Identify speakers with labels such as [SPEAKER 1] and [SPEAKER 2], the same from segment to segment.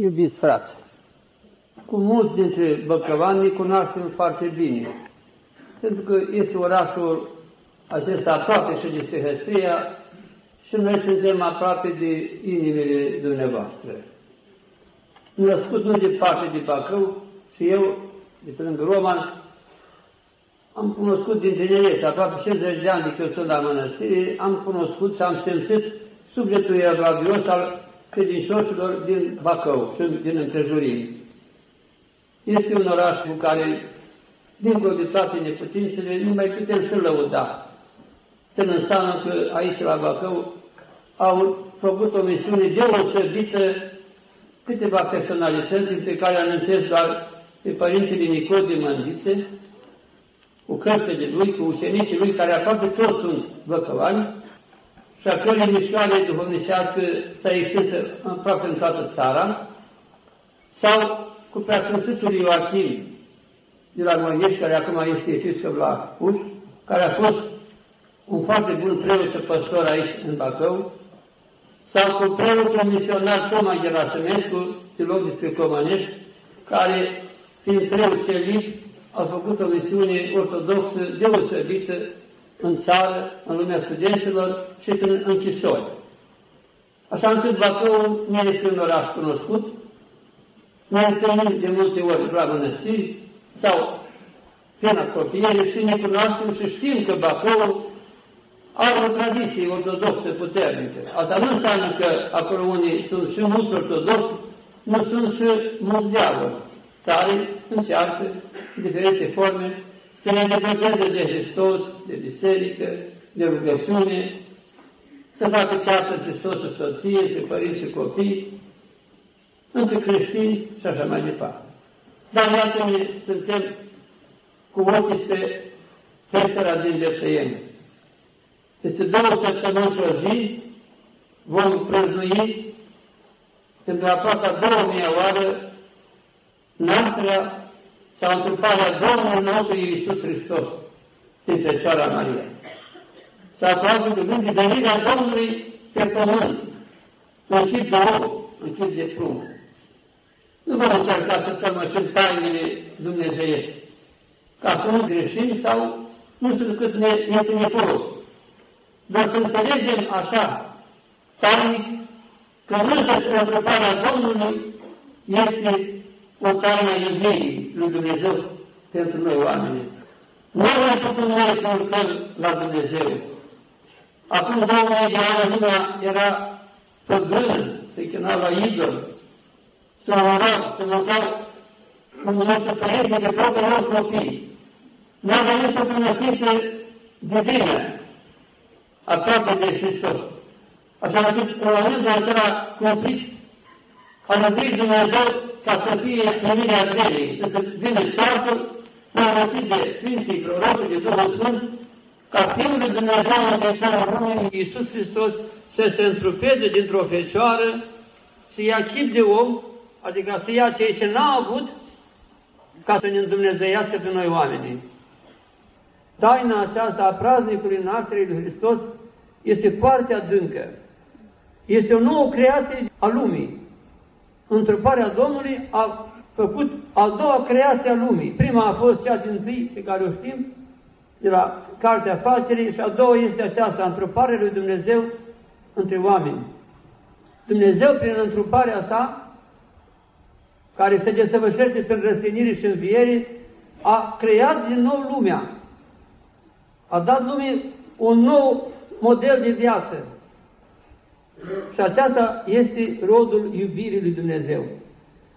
[SPEAKER 1] Iubiți frați, cu mulți dintre băcăvani ne cunoaștem foarte bine, pentru că este orașul acesta aproape și de Sehăstria și noi suntem aproape de inimile dumneavoastră. Născut nu departe de Bacău și eu, de pe lângă Roman, am cunoscut din tineret, aproape 50 de ani de când sunt la mănăstire, am cunoscut și am simțit sufletul evlavios al credincioșilor din Bacău și din împrejurim. Este un oraș cu care, dincolo de toate neputințele, nu mai putem să lăuda. Se înseamnă că aici la Bacău au făcut o misiune deosebită câteva personalități, între care anunțez doar pe Părintele Nicodem Mândițe, cu cărțile lui, cu ucenicii lui, care aproape toți sunt văcăvani, și a cărei mișcare duhovnicească s-a extins aproape în toată țara, sau cu preasfințitul Ioachim de la Moiești, care acum este episcop la Uș, care a fost un foarte bun preot și păstor aici în Bacău, sau cu preotul misionar Toma Gerasimescu, teolog despre Comănești, care, fiind preot celib, a făcut o misiune ortodoxă deosebită în țară, în lumea studenților și în închisori. Așa încât Bacău nu este un oraș cunoscut, ne întâlnim de multe ori la mănăstiri sau prin apropiere și ne cunoaștem și știm că Bacău are o tradiție ortodoxă puternică. Asta nu înseamnă că acolo unii sunt și mulți ortodoxi, nu sunt și mulți diavoli, care încearcă diferite forme să ne depărteze de Hristos, de biserică, de rugăciune, să facă ceartă Hristos și soție, și părinți și copii, între creștini și așa mai departe. Dar iată ne suntem cu ochii spre festera din Betleem. Peste două săptămâni și o zi vom prăznui pentru aproape a două mii oară nașterea sau întruparea Domnului nostru Iisus Hristos din Fecioara Maria. S-a aproape de gând de venirea Domnului pe pământ, în chip de om, în chip de prunc. Nu vom încerca să tămășim tainele dumnezeiești, ca să nu greșim sau nu știu cât ne este nefolos. Dar să înțelegem așa, tainic, că însăși întruparea Domnului este o taină iubirii lui Dumnezeu pentru noi oameni. Nu am putut noi să urcăm la Dumnezeu. Acum două mii de ani lumea era păgână, se chema la idol, să urau, să mâncau cum nostru părinții de propriul lor copii. Nu a venit să cunoștințe divină, aproape de Hristos. Așa încât, în momentul acela cumplit, a mântuit Dumnezeu ca să fie numirea zilei, să se vină ceasul, prorocit de Sfinții Proroși, de Duhul Sfânt, ca Fiul lui Dumnezeu în Mântuitorul Lumii, Iisus Hristos, să se întrupeze dintr-o fecioară, să ia chip de om, adică să ia ceea ce n-a avut, ca să ne îndumnezeiască pe noi oamenii. Taina aceasta a praznicului nașterii lui Hristos este foarte adâncă. Este o nouă creație a lumii. Întruparea Domnului a făcut a doua creație a lumii. Prima a fost cea din tâi pe care o știm, de la Cartea Facerii, și a doua este aceasta, întruparea lui Dumnezeu între oameni. Dumnezeu, prin întruparea sa, care se desăvârșește prin răstinire și înviere, a creat din nou lumea. A dat lumii un nou model de viață. Și aceasta este rodul iubirii lui Dumnezeu.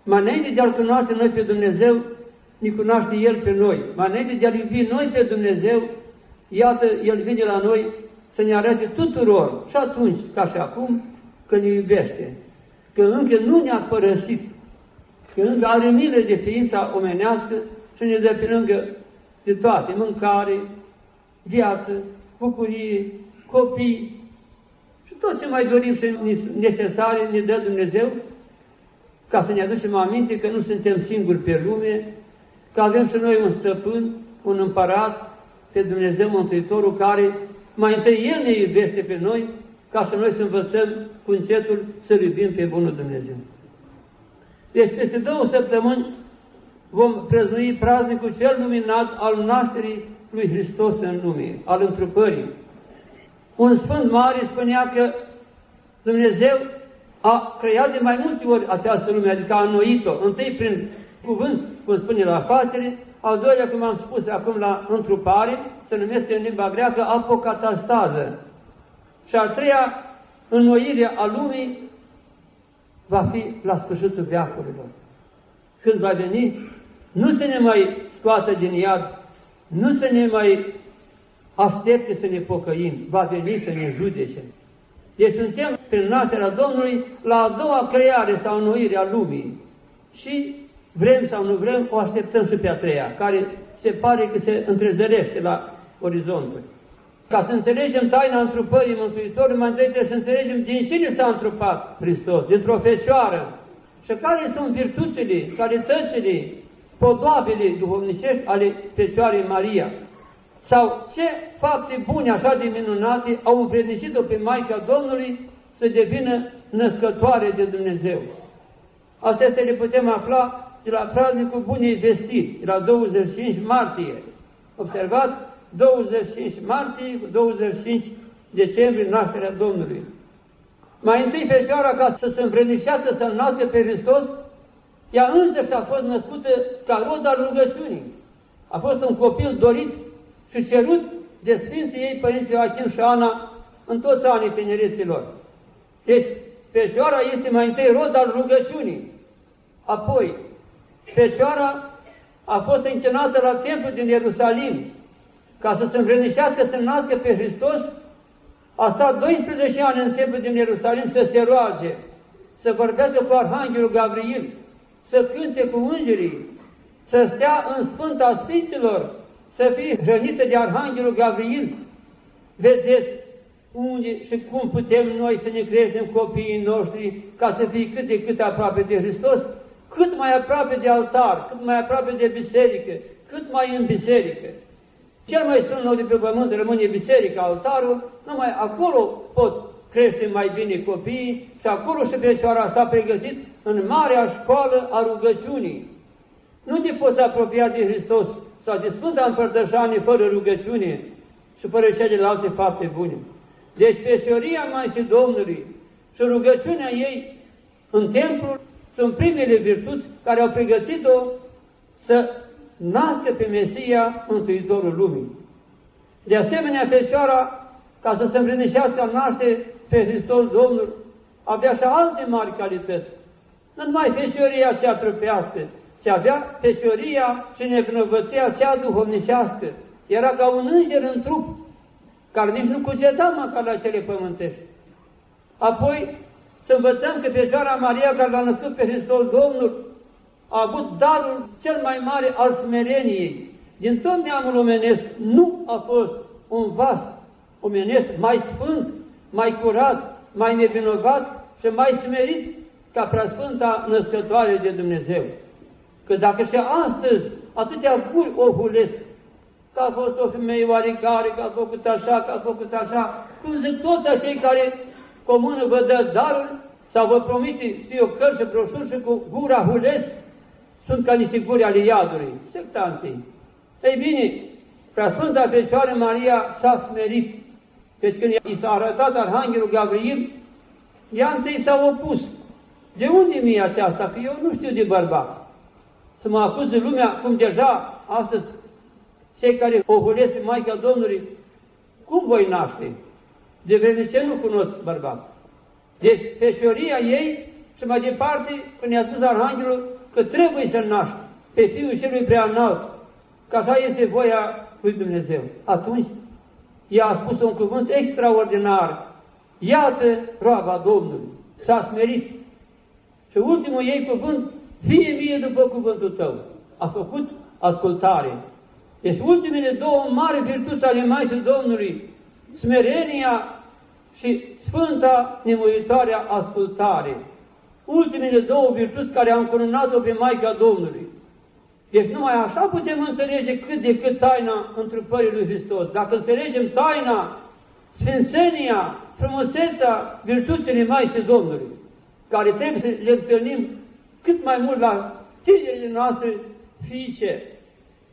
[SPEAKER 1] Mai înainte de a-L cunoaște noi pe Dumnezeu, ne cunoaște El pe noi. Mai înainte de a-L iubi noi pe Dumnezeu, iată, El vine la noi să ne arate tuturor, și atunci, ca și acum, că ne iubește. Că încă nu ne-a părăsit. Că încă are milă de ființa omenească și ne dă pe lângă de toate, mâncare, viață, bucurie, copii și tot ce mai dorim și necesare ne dă Dumnezeu ca să ne aducem aminte că nu suntem singuri pe lume, că avem și noi un stăpân, un împărat, pe Dumnezeu Mântuitorul, care mai întâi El ne iubește pe noi, ca să noi să învățăm cu încetul să iubim pe Bunul Dumnezeu. Deci peste două săptămâni vom prăznui praznicul cel luminat al nașterii lui Hristos în lume, al întrupării. Un sfânt mare spunea că Dumnezeu a creat de mai multe ori această lume, adică a înnoit-o, întâi prin cuvânt, cum spune la facere, al doilea, cum am spus acum la întrupare, se numește în limba greacă apocatastază. Și al treia, înnoirea a lumii va fi la sfârșitul veacurilor. Când va veni, nu se ne mai scoată din iad, nu se ne mai aștepte să ne pocăim, va veni să ne judece. Deci suntem, prin nașterea Domnului, la a doua creare sau înnoire a lumii. Și vrem sau nu vrem, o așteptăm și pe a treia, care se pare că se întrezărește la orizontul. Ca să înțelegem taina întrupării Mântuitorului, mai întâi trebuie să înțelegem din cine s-a întrupat Hristos, dintr-o fecioară. Și care sunt virtuțile, calitățile, podoabele duhovnicești ale Fecioarei Maria. Sau ce fapte bune, așa de minunate, au împrednicit-o pe Maica Domnului să devină născătoare de Dumnezeu. Astea le putem afla de la praznicul Bunei Vestiri, de la 25 martie. Observați, 25 martie, 25 decembrie, nașterea Domnului. Mai întâi Fecioara, ca să se împrenișească, să nască pe Hristos, ea însă a fost născută ca rod al rugăciunii. A fost un copil dorit și cerut de Sfinții ei Părinții Joachim și Ana în toți anii tinereților. Deci, Fecioara este mai întâi rod al rugăciunii. Apoi, Fecioara a fost închinată la templu din Ierusalim, ca să se învrănișească să nască pe Hristos, a stat 12 ani în templu din Ierusalim să se roage, să vorbească cu Arhanghelul Gabriel, să cânte cu îngerii, să stea în Sfânta Sfinților, să fie hrănită de Arhanghelul Gabriel. Vedeți unde și cum putem noi să ne creștem copiii noștri ca să fie cât de cât aproape de Hristos, cât mai aproape de altar, cât mai aproape de biserică, cât mai în biserică. Cel mai strân loc de pe pământ rămâne biserica, altarul, numai acolo pot crește mai bine copiii și acolo și Fecioara s-a pregătit în marea școală a rugăciunii. Nu te poți apropia de Hristos sau de Sfânta Împărtășanie fără rugăciune și fără celelalte fapte bune. Deci Fecioria Maicii Domnului și rugăciunea ei în templu sunt primele virtuți care au pregătit-o să nască pe Mesia Mântuitorul Lumii. De asemenea, Fecioara, ca să se împlinișească naște pe Hristos Domnul, avea și alte mari calități. Nu numai Fecioria cea trupească, ci avea Fecioria și nevinovăția cea duhovnicească. Era ca un înger în trup, care nici nu cugeta măcar la cele pământești. Apoi, să învățăm că Fecioara Maria, care l-a născut pe Hristos Domnul, a avut darul cel mai mare al smereniei. Din tot neamul omenesc nu a fost un vas omenesc mai sfânt, mai curat, mai nevinovat și mai smerit ca preasfânta născătoare de Dumnezeu. Că dacă și astăzi atâtea guri o hulesc, că a fost o femeie oarecare, că a făcut așa, că a făcut așa, cum zic toți acei care comună vă dă darul sau vă promite, știu, cărți și broșuri și cu gura hulesc, sunt ca niște guri ale iadului, sectanții. Ei bine, Preasfânta Fecioară Maria s-a smerit, deci când i s-a arătat Arhanghelul Gabriel, ea întâi s-a opus. De unde mi-e aceasta? Că eu nu știu de bărbat. Să mă acuze lumea, cum deja astăzi cei care o hulesc pe Maica Domnului, cum voi naște? De vreme ce nu cunosc bărbat. Deci, fecioria ei și mai departe, când i-a spus Arhanghelul, că trebuie să naști pe Fiul Celui Prea Înalt, că așa este voia lui Dumnezeu. Atunci, ea a spus un cuvânt extraordinar. Iată roaba Domnului, s-a smerit. Și ultimul ei cuvânt, fie mie după cuvântul tău. A făcut ascultare. Deci ultimele două mari virtuți ale Maicii Domnului, smerenia și sfânta nemuitoarea ascultare ultimele două virtuți care au încununat-o pe Maica Domnului. Deci numai așa putem înțelege cât de cât taina întrupării lui Hristos. Dacă înțelegem taina, sfințenia, frumusețea, virtuțile Maicii Domnului, care trebuie să le întâlnim cât mai mult la tinerile noastre fiice,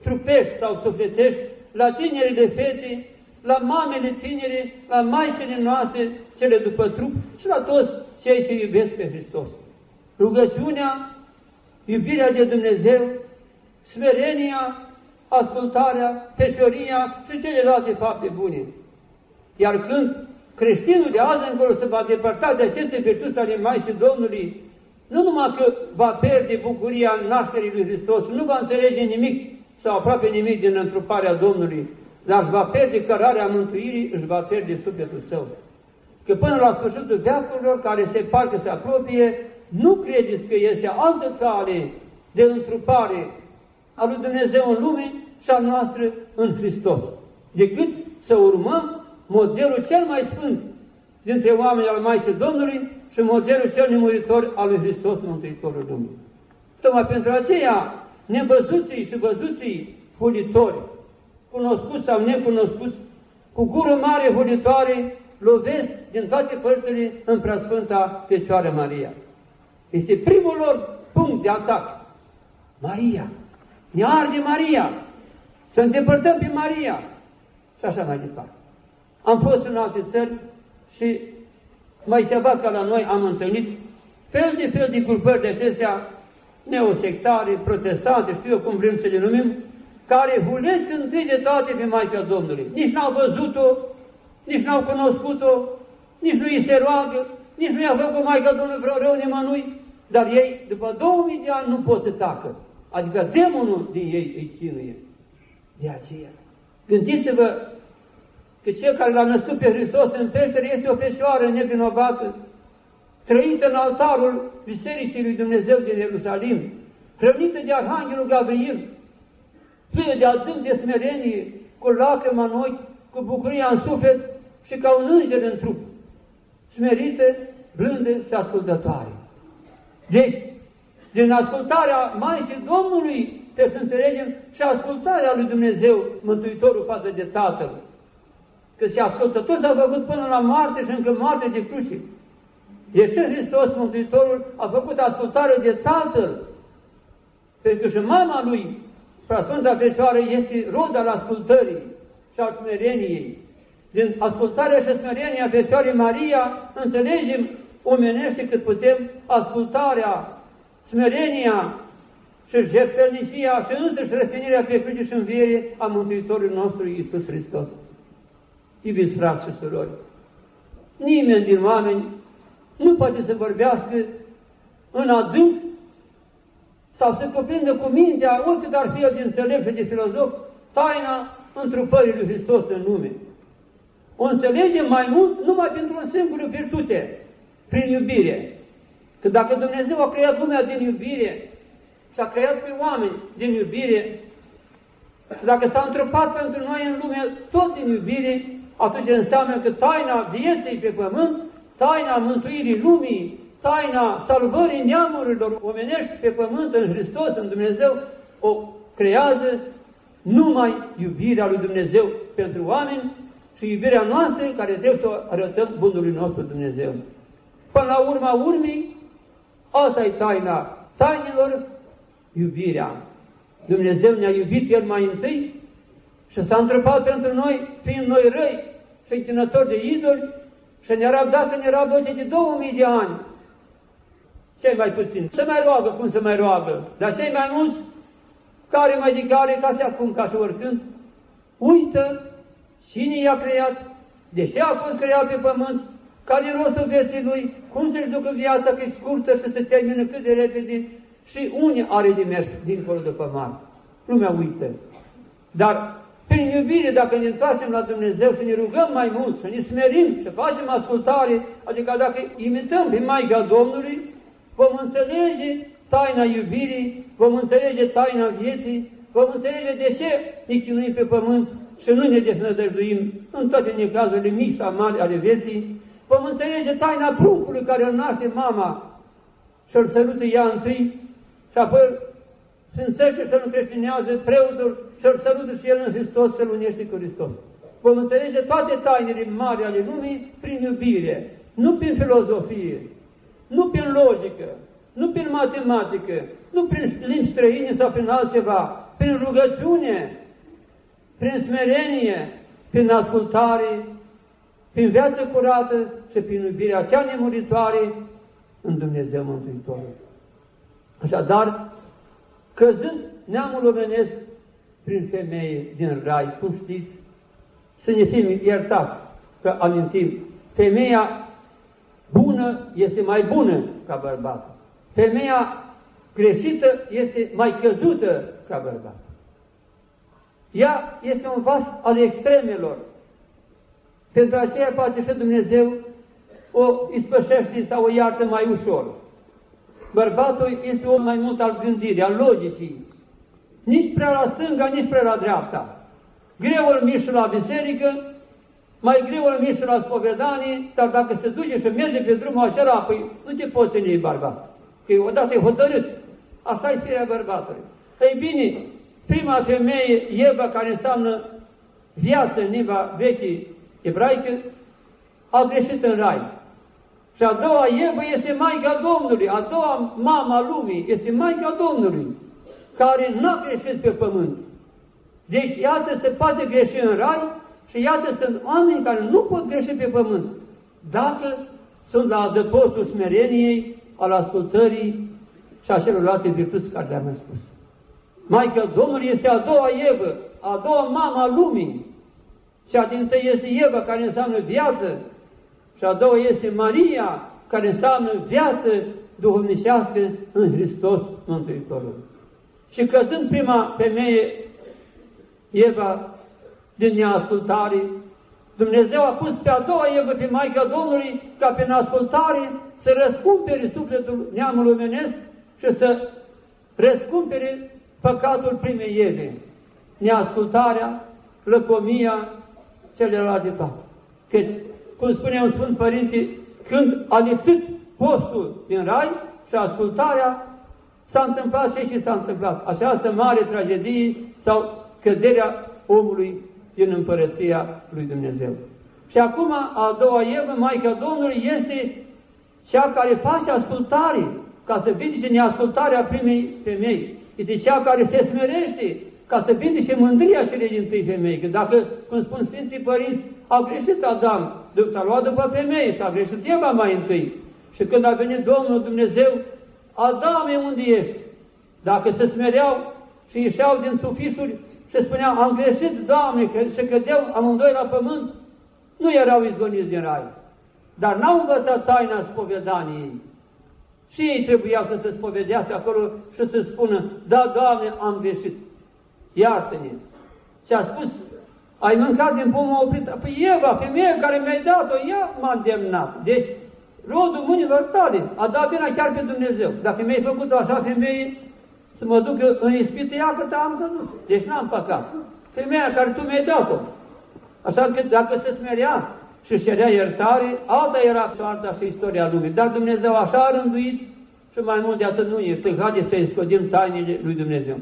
[SPEAKER 1] trupești sau sufletești, la tinerile fete, la mamele tinere, la maicele noastre, cele după trup și la toți cei ce iubesc pe Hristos. Rugăciunea, iubirea de Dumnezeu, smerenia, ascultarea, feșoria și celelalte fapte bune. Iar când creștinul de azi încolo se va depărta de aceste virtuți ale Maicii Domnului, nu numai că va pierde bucuria nașterii lui Hristos, nu va înțelege nimic sau aproape nimic din întruparea Domnului, dar își va pierde cărarea mântuirii, își va pierde sufletul său. Că până la sfârșitul veacurilor, care se parcă se apropie, nu credeți că este altă cale de întrupare a lui Dumnezeu în lume și a noastră în Hristos, decât să urmăm modelul cel mai sfânt dintre oameni al Maicii Domnului și modelul cel nemuritor al lui Hristos, Mântuitorul Lumii. Tocmai pentru aceea, nevăzuții și văzuții hulitori, cunoscuți sau necunoscuți, cu gură mare hulitoare, lovesc din toate părțile în preasfânta Fecioară Maria. Este primul lor punct de atac. Maria. Ne arde Maria. Să îndepărtăm pe Maria. Și așa mai departe. Am fost în alte țări și mai ceva ca la noi am întâlnit fel de fel de culpări de acestea neosectare, protestante, știu eu cum vrem să le numim, care hulesc întâi de toate pe Maica Domnului. Nici n-au văzut-o, nici n-au cunoscut-o, nici nu îi se roagă, nici nu i-a făcut Maica Domnului vreo rău nimănui, dar ei, după 2000 de ani, nu pot să tacă. Adică demonul din ei îi chinuie. De aceea, gândiți-vă că cel care l-a născut pe Hristos în peșteră este o feșoară nevinovată, trăită în altarul Bisericii lui Dumnezeu din Ierusalim, hrănită de Arhanghelul Gabriel, plină de adânc de smerenie, cu lacrima în ochi, cu bucuria în suflet și ca un înger în trup, smerită, blândă și ascultătoare. Deci, din ascultarea Maicii Domnului, trebuie să înțelegem și ascultarea lui Dumnezeu, Mântuitorul față de Tatăl. Că și ascultător s-a făcut până la moarte și încă moarte de cruce. Deci Hristos, Mântuitorul, a făcut ascultare de Tatăl. Pentru că și mama lui, Sfânta Fecioară, este rod al ascultării și al smereniei. Din ascultarea și smerenia Fecioarei Maria, înțelegem omenește cât putem ascultarea, smerenia și jertfelnicia și însăși răstinirea pe cruce și înviere a Mântuitorului nostru Iisus Hristos. Iubiți frați și surori, nimeni din oameni nu poate să vorbească în adânc sau să cuprindă cu mintea, oricât ar fi el de înțelept și de filozof, taina întrupării lui Hristos în lume. O înțelegem mai mult numai pentru o singură virtute, prin iubire. Că dacă Dumnezeu a creat lumea din iubire și a creat pe oameni din iubire, și dacă s-a întrupat pentru noi în lume tot din iubire, atunci înseamnă că taina vieții pe pământ, taina mântuirii lumii, taina salvării neamurilor omenești pe pământ în Hristos, în Dumnezeu, o creează numai iubirea lui Dumnezeu pentru oameni și iubirea noastră care trebuie să o arătăm Bunului nostru Dumnezeu. Până la urma urmii, asta e taina tainilor, iubirea. Dumnezeu ne-a iubit El mai întâi și s-a întrebat pentru noi, fiind noi răi și închinători de idoli, și ne-a răbdat să ne rabdăce de 2000 de ani. Cei mai puțini. Se mai roagă cum se mai roagă. Dar cei mai mulți, care mai de care, ca și acum, ca și oricând, uită cine i-a creat, de ce a fost creat pe pământ, care e rostul vieții lui, cum să-și ducă viața că e scurtă și se termină cât de repede și unii are de mers dincolo de pământ. Lumea uită. Dar prin iubire, dacă ne întoarcem la Dumnezeu și ne rugăm mai mult, să ne smerim, să facem ascultare, adică dacă imităm pe Maica Domnului, vom înțelege taina iubirii, vom înțelege taina vieții, vom înțelege de ce ne chinuim pe pământ și nu ne desnădăjduim în toate necazurile mici sau mari ale vieții, vom înțelege taina pruncului care îl naște mama și îl sărută ea întâi și apoi se înțelege și îl creștinează preotul și îl sărută și el în Hristos să-l unește cu Hristos. Vom înțelege toate tainele mari ale lumii prin iubire, nu prin filozofie, nu prin logică, nu prin matematică, nu prin limbi străine sau prin altceva, prin rugăciune, prin smerenie, prin ascultare, prin viață curată și prin iubirea cea nemuritoare în Dumnezeu Mântuitorul. Așadar, căzând neamul omenesc prin femeie din rai, cum știți, să ne fim iertați că amintim, femeia bună este mai bună ca bărbatul. Femeia greșită este mai căzută ca bărbatul. Ea este un vas al extremelor. Pentru aceea poate și Dumnezeu o ispășește sau o iartă mai ușor. Bărbatul este om mai mult al gândirii, al logicii. Nici prea la stânga, nici prea la dreapta. Greu îl mișcă la biserică, mai greu îl mișcă la spovedanie, dar dacă se duce și merge pe drumul acela, păi nu te poți ține bărbat. Că odată e hotărât. Asta e firea bărbatului. Ei bine, prima femeie, Eva, care înseamnă viață în limba veche ebraică, a greșit în rai. Și a doua Eva este Maica Domnului, a doua mama lumii este Maica Domnului, care n-a greșit pe pământ. Deci, iată, se poate greși în rai și iată, sunt oameni care nu pot greși pe pământ, dacă sunt la adăpostul smereniei, al ascultării și a celorlalte virtuți care le-am spus. Maica Domnului este a doua Evă, a doua mama lumii, și a din este Eva, care înseamnă viață, și a doua este Maria, care înseamnă viață duhovnicească în Hristos Mântuitorul. Și căzând prima femeie, Eva, din neascultare, Dumnezeu a pus pe a doua Eva, pe Maica Domnului, ca prin ascultare să răscumpere sufletul neamului omenesc și să răscumpere păcatul primei Eve, neascultarea, lăcomia, celelalte toate. Căci, cum spunea un Sfânt Părinte, când a lipsit postul din rai și ascultarea, s-a întâmplat ce și s-a întâmplat. Această mare tragedie sau căderea omului din împărăția lui Dumnezeu. Și acum, a doua Evă, Maica Domnului, este cea care face ascultare, ca să vindice neascultarea primei femei. Este cea care se smerește, ca să vindice mândria și din tâi femei. Că dacă, cum spun Sfinții Părinți, a greșit Adam, s-a luat după femei și a greșit Eva mai întâi. Și când a venit Domnul Dumnezeu, Adame, unde ești? Dacă se smereau și ieșeau din tufișuri și spuneau, am greșit, Doamne, că se cădeau amândoi la pământ, nu erau izgoniți din rai. Dar n-au învățat taina spovedaniei. Și ei trebuiau să se spovedească acolo și să spună, da, Doamne, am greșit, iartă-ne. Și a spus, ai mâncat din pomul oprit? Păi Eva, femeia care mi-ai dat-o, ea m-a îndemnat. Deci, rodul mâinilor tale a dat bine chiar pe Dumnezeu. Dacă mi-ai făcut o așa femeie, să mă duc în ispită, ia că am căzut. Deci n-am păcat. Femeia care tu mi-ai dat-o. Așa că dacă se smerea și cerea iertare, alta era soarta și istoria lumii. Dar Dumnezeu așa a rânduit și mai mult de atât nu este. Haideți să-i scodim tainele lui Dumnezeu.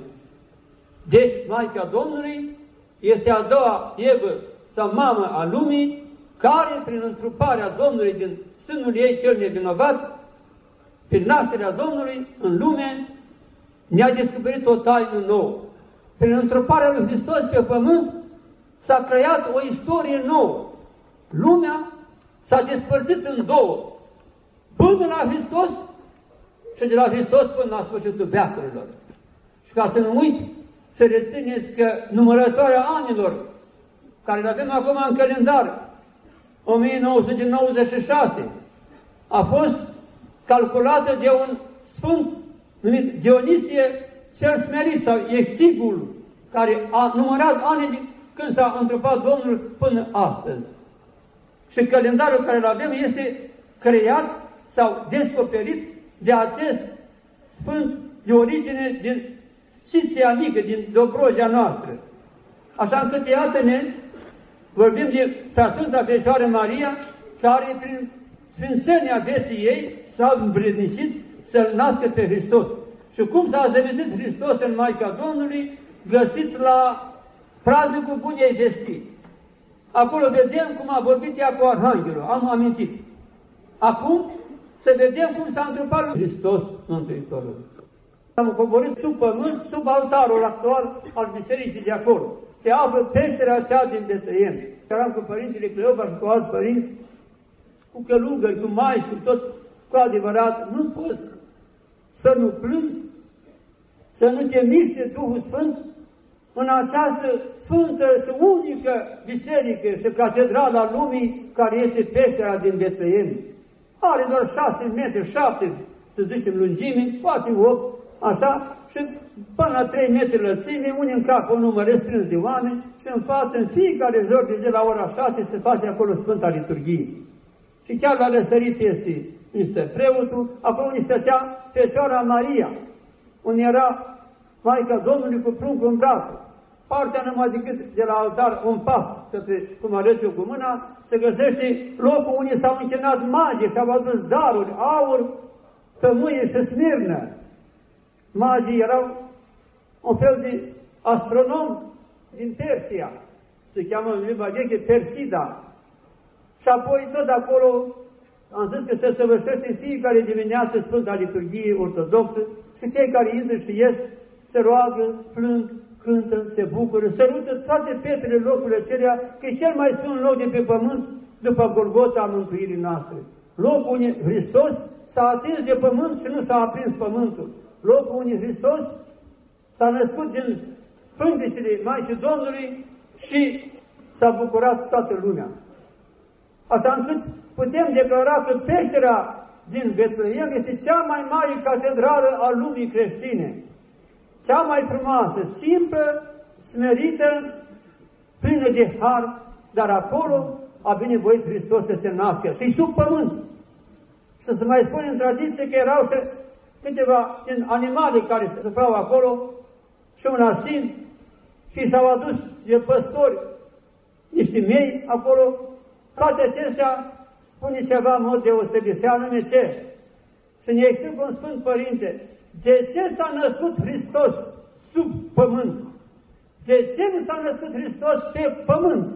[SPEAKER 1] Deci, Maica Domnului este a doua Evă sau mamă a lumii, care prin întruparea Domnului din sânul ei cel nevinovat, prin nașterea Domnului în lume, ne-a descoperit o taină nouă. Prin întruparea lui Hristos pe pământ s-a creat o istorie nouă. Lumea s-a despărțit în două. Până la Hristos și de la Hristos până la sfârșitul veacurilor. Și ca să nu uit, să rețineți că numărătoarea anilor, care le avem acum în calendar, 1996, a fost calculată de un sfânt numit Dionisie cel smerit sau Exigul, care a numărat anii când s-a întrupat Domnul până astăzi. Și calendarul care îl avem este creat sau descoperit de acest sfânt de origine din Siția mică, din Dobrogea noastră. Așa încât iată-ne, vorbim de Sfânta Fecioară Maria, care prin sfințenia vieții ei s-a îmbrednicit să-L nască pe Hristos. Și cum s-a zăvizit Hristos în Maica Domnului, găsiți la praznicul Bunei Vestii. Acolo vedem cum a vorbit ea cu Arhanghelul, am amintit. Acum să vedem cum s-a întrupat lui Hristos Mântuitorul. Am coborât sub pământ, sub altarul actual al bisericii de acolo. Se află peștera aceea din Betleem. Eram cu părintele Cleopa și cu alți părinți, cu călugări, cu mai, cu tot, cu adevărat, nu poți să nu plângi, să nu te miște Duhul Sfânt în această sfântă și unică biserică și catedrala lumii care este peștera din Betleem. Are doar șase metri, șapte, să zicem, lungime, poate opt, așa, și până la trei metri lățime, unii în cap un număr restrâns de oameni și în față, în fiecare zi de zi la ora șase se face acolo Sfânta Liturghie. Și chiar la răsărit este, este preotul, acolo unde stătea Fecioara Maria, unde era Maica Domnului cu pruncul în braț partea numai decât de la altar un pas, către, cum arăt eu cu mâna, se găsește locul unde s-au închinat magii și au adus daruri, aur, tămâie și smirnă. Magii erau un fel de astronom din Persia, se cheamă în limba grecă Persida. Și apoi tot acolo am zis că se săvârșește în fiecare dimineață Sfânta Liturghie Ortodoxă și cei care intră și ies se roagă, plâng, cântă, se bucură, sărută toate pietrele locurile acelea, că e cel mai sfânt loc de pe pământ după Golgota a mântuirii noastre. Locul unde Hristos s-a atins de pământ și nu s-a aprins pământul. Locul unde Hristos s-a născut din pântecele Maicii Domnului și s-a bucurat toată lumea. Așa încât putem declara că peștera din Betleem este cea mai mare catedrală a lumii creștine cea mai frumoasă, simplă, smerită, plină de har, dar acolo a binevoit Hristos să se nască și sub pământ. Și să mai spune în tradiție că erau și câteva din animale care se aflau acolo și un asin și s-au adus de păstori niște mei acolo, toate acestea spune ceva în mod deosebit, și anume ce? Să ne explică un Sfânt Părinte, de ce s-a născut Hristos sub pământ? De ce nu s-a născut Hristos pe pământ,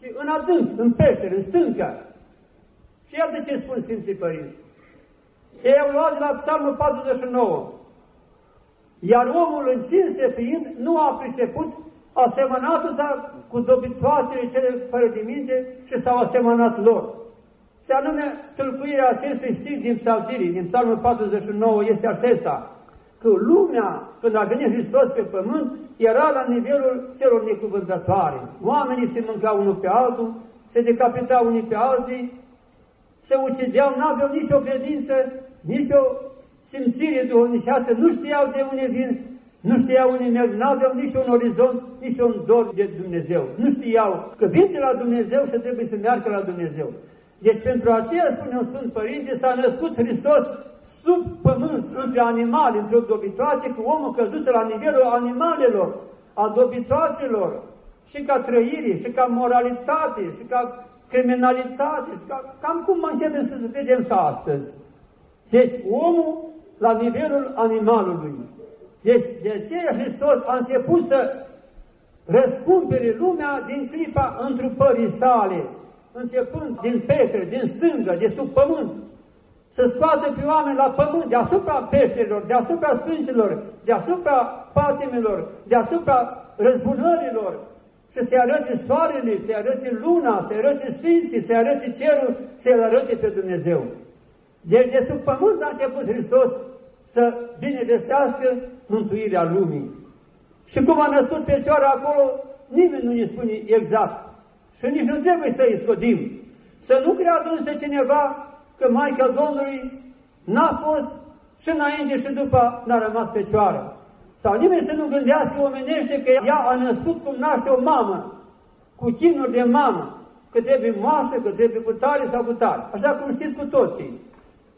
[SPEAKER 1] ci în adânc, în peșteră, în stâncă? Și iată ce spun Sfinții Părinți. Ei au luat de la Psalmul 49. Iar omul în cinste fiind nu a priceput asemănatul cu dobitoasele cele fără de minte și s-au asemănat lor. Și anume, tâlcuirea acestui stil din psaltirii, din psalmul 49, este acesta că lumea, când a venit Hristos pe pământ, era la nivelul celor necuvântătoare. Oamenii se mâncau unul pe altul, se decapitau unii pe alții, se ucideau, nu aveau nicio credință, nicio simțire duhovnicească, nu știau de unde vin, nu știau unde merg, nu aveau niciun orizont, niciun dor de Dumnezeu. Nu știau că vin de la Dumnezeu și trebuie să meargă la Dumnezeu. Deci pentru aceea, spune un Sfânt Părinte, s-a născut Hristos sub pământ, între animale, între o dobitoace, cu omul căzuse la nivelul animalelor, a dobitoacelor, și ca trăire, și ca moralitate, și ca criminalitate, și ca, cam cum începem să vedem și astăzi. Deci omul la nivelul animalului. Deci de aceea Hristos a început să răscumpere lumea din clipa întrupării sale, începând din peștere, din stângă, de sub pământ, să scoată pe oameni la pământ, deasupra peșterilor, deasupra sfinților, deasupra patimilor, deasupra răzbunărilor, și se arăte soarele, se arăte luna, se arăte sfinții, se arăte cerul, se arăte pe Dumnezeu. Deci de sub pământ a început Hristos să binevestească mântuirea lumii. Și cum a născut Fecioara acolo, nimeni nu ne spune exact. Și nici nu trebuie să îi scodim. Să nu creadă însă cineva că Maica Domnului n-a fost și înainte și după n-a rămas fecioară. Sau nimeni să nu gândească omenește că ea a născut cum naște o mamă, cu chinuri de mamă, că trebuie moașă, că trebuie cu tare sau cu tare. Așa cum știți cu toții.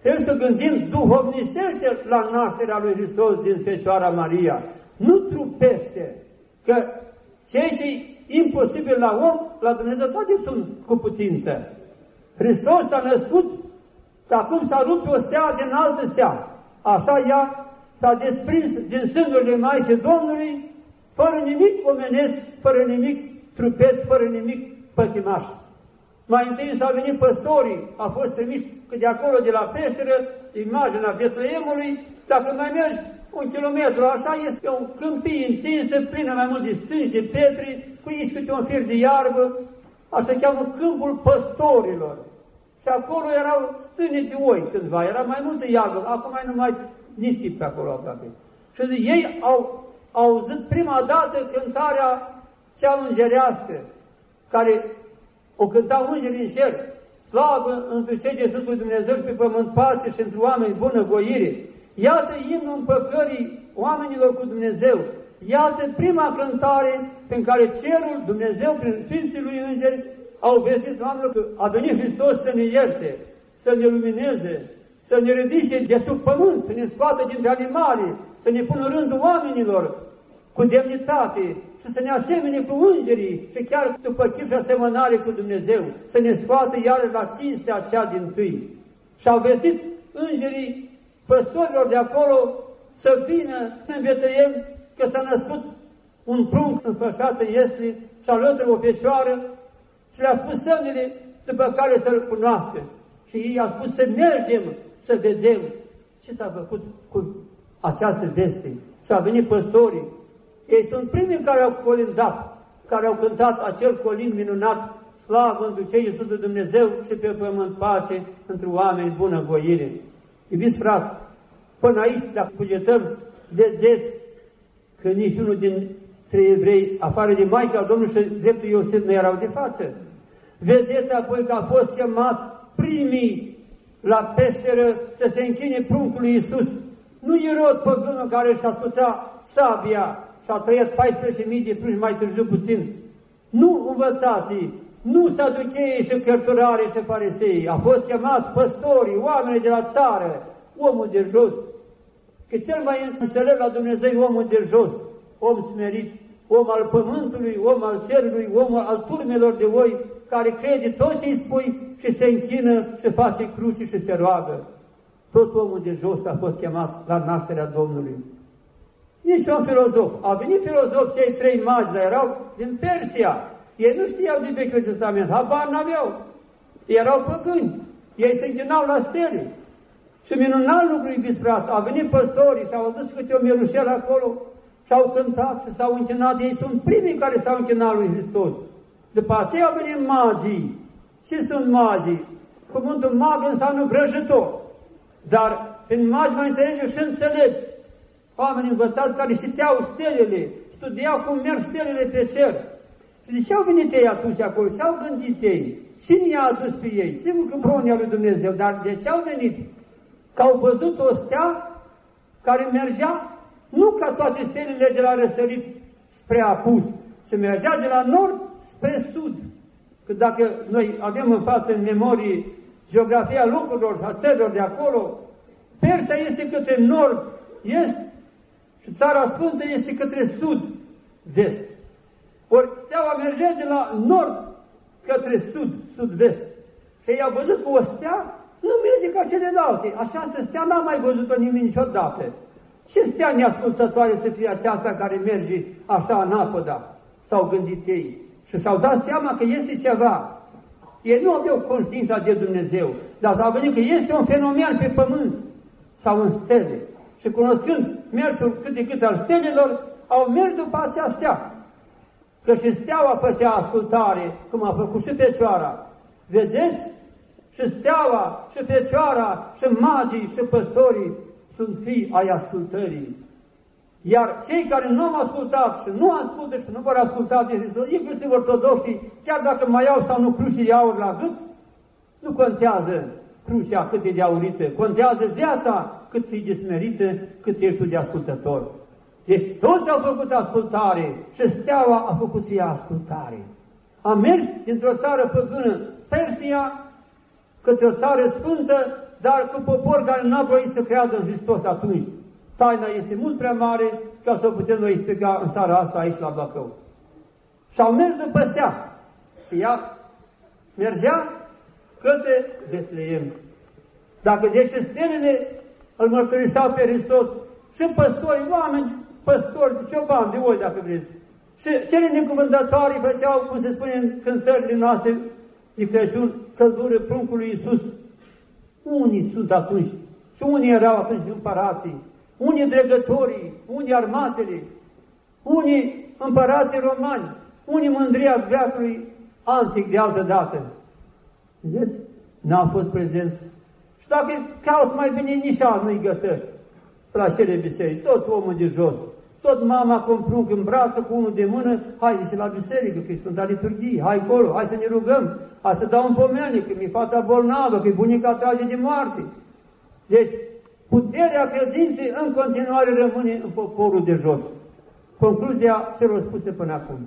[SPEAKER 1] Trebuie să gândim duhovnicește la nașterea lui Hristos din Fecioara Maria. Nu trupește, că ce și imposibil la om, la Dumnezeu toate sunt cu putință. Hristos s-a născut și acum s-a rupt o stea din altă stea. Așa ea s-a desprins din sânurile Maicii Domnului, fără nimic omenesc, fără nimic trupesc, fără nimic pătimaș. Mai întâi s-au venit păstorii, a fost trimis de acolo, de la peșteră, imaginea Betleemului, dacă mai mergi un kilometru, așa este o câmpie întinsă, plină mai mult de stânci, de petri, cu aici câte un fir de iarbă, așa cheamă câmpul păstorilor. Și acolo erau stâni de oi cândva, era mai multă iarbă, acum mai numai nisip pe acolo aproape. Și ei au auzit prima dată cântarea cea îngerească, care o cântau îngerii în cer, slavă întru cei de Sfântul Dumnezeu și pe pământ pace și într oameni bună voire. Iată imnul împăcării oamenilor cu Dumnezeu. Iată prima cântare prin care cerul, Dumnezeu, prin Sfinții lui Îngeri, au vestit oamenilor că a venit Hristos să ne ierte, să ne lumineze, să ne ridice de sub pământ, să ne scoată dintre animale, să ne pună rândul oamenilor cu demnitate, și să ne asemene cu îngerii și chiar după chip și asemănare cu Dumnezeu, să ne scoată iar la cinstea cea din tâi. Și au vestit îngerii păstorilor de acolo să vină în Betleem că s-a născut un prunc înfășat în Iesli și alături o fecioară și le-a spus semnele după care să-L cunoască. Și ei au spus să mergem să vedem ce s-a făcut cu această veste. Și au venit păstorii ei sunt primii care au colindat, care au cântat acel colin minunat, slavă în Ducei Iisus de Dumnezeu și pe pământ pace într oameni bună voire. Iubiți frați, până aici, dacă cugetăm, vedeți că niciunul dintre evrei, afară de Maica Domnului și dreptul Iosif, nu erau de față. Vedeți apoi că a fost chemați primii la peșteră să se închine pruncului Iisus. Nu Irod păgânul care și-a scuța sabia și a trăit 14.000 de plus mai târziu puțin. Nu învățați, nu saducheii și cărturare și farisei, a fost chemat păstorii, oamenii de la țară, omul de jos, că cel mai înțelept la Dumnezeu omul de jos, om smerit, om al pământului, om al cerului, om al turmelor de oi, care crede tot ce îi spui și se închină și face cruci și se roagă. Tot omul de jos a fost chemat la nașterea Domnului. Nici un filozof. A venit filozof, cei trei magi, dar erau din Persia. Ei nu știau de Vechiul Testament, habar n-aveau. Erau păgâni. Ei se închinau la stele. Și minunat lucru, iubiți frate, a venit păstorii și au adus câte o mielușel acolo și au cântat și s-au închinat. Ei sunt primii care s-au închinat lui Hristos. După aceea au venit magii. Ce sunt magii? Cuvântul mag înseamnă vrăjitor. Dar prin magi mai înțelege și înțelepți oameni învățați care citeau stelele, studiau cum merg stelele pe cer. Și de ce au venit ei atunci acolo? Ce au gândit ei? Cine i-a adus pe ei? Sigur că bronia lui Dumnezeu, dar de ce au venit? Că au văzut o stea care mergea nu ca toate stelele de la răsărit spre apus, ci mergea de la nord spre sud. Că dacă noi avem în față în memorie geografia locurilor, a țărilor de acolo, Persia este către nord, est, și țara Sfântă este către sud-vest. Ori steaua merge de la nord către sud, sud-vest. Și ei au văzut că o stea nu merge ca celelalte. Această stea n-a mai văzut-o nimeni niciodată. Ce stea neascultătoare să fie aceasta care merge așa în apă, da? S-au gândit ei. Și s-au dat seama că este ceva. Ei nu aveau conștiința de Dumnezeu, dar s-au gândit că este un fenomen pe pământ sau în stele și cunoscând mersul cât de cât al stelelor, au mers după acea stea. Că și steaua făcea ascultare, cum a făcut și Fecioara. Vedeți? Și steaua, și Fecioara, și magii, și păstorii sunt fii ai ascultării. Iar cei care nu au ascultat și nu ascultă și nu vor asculta de Hristos, inclusiv ortodoxii, chiar dacă mai au sau nu crucii aur la gât, nu contează crucea cât e de aurită, contează viața cât e de smerită, cât ești de ascultător. Deci toți au făcut ascultare și steaua a făcut și ea ascultare. A mers dintr-o țară păgână, Persia, către o țară sfântă, dar cu popor care n-a voit să creadă în Hristos atunci. Taina este mult prea mare ca să o putem noi explica în seara asta aici la Bacău. Și au mers după stea. Și ea mergea către Betleem. Dacă deci stelele îl mărturiseau pe Hristos și păstori, oameni, păstori, ciobani de oi, dacă vreți. Și cele necuvântătoare făceau, cum se spune în cântările noastre, de Crăciun, căldură pruncului Iisus. Unii sunt atunci și unii erau atunci împărații, unii dregătorii, unii armatele, unii împărații romani, unii mândria veacului antic de altă dată. Vedeți? N-au fost prezenți. Și dacă caut mai bine, nici nu-i găsești la cele biserici, tot omul de jos, tot mama cu un prunc în brață, cu unul de mână, hai să la biserică, că e Sfânta Liturghie, hai acolo, hai să ne rugăm, hai să dau un pomeni, că mi-e fata bolnavă, că e bunica trage de moarte. Deci, puterea credinței în continuare rămâne în poporul de jos. Concluzia celor spuse până acum.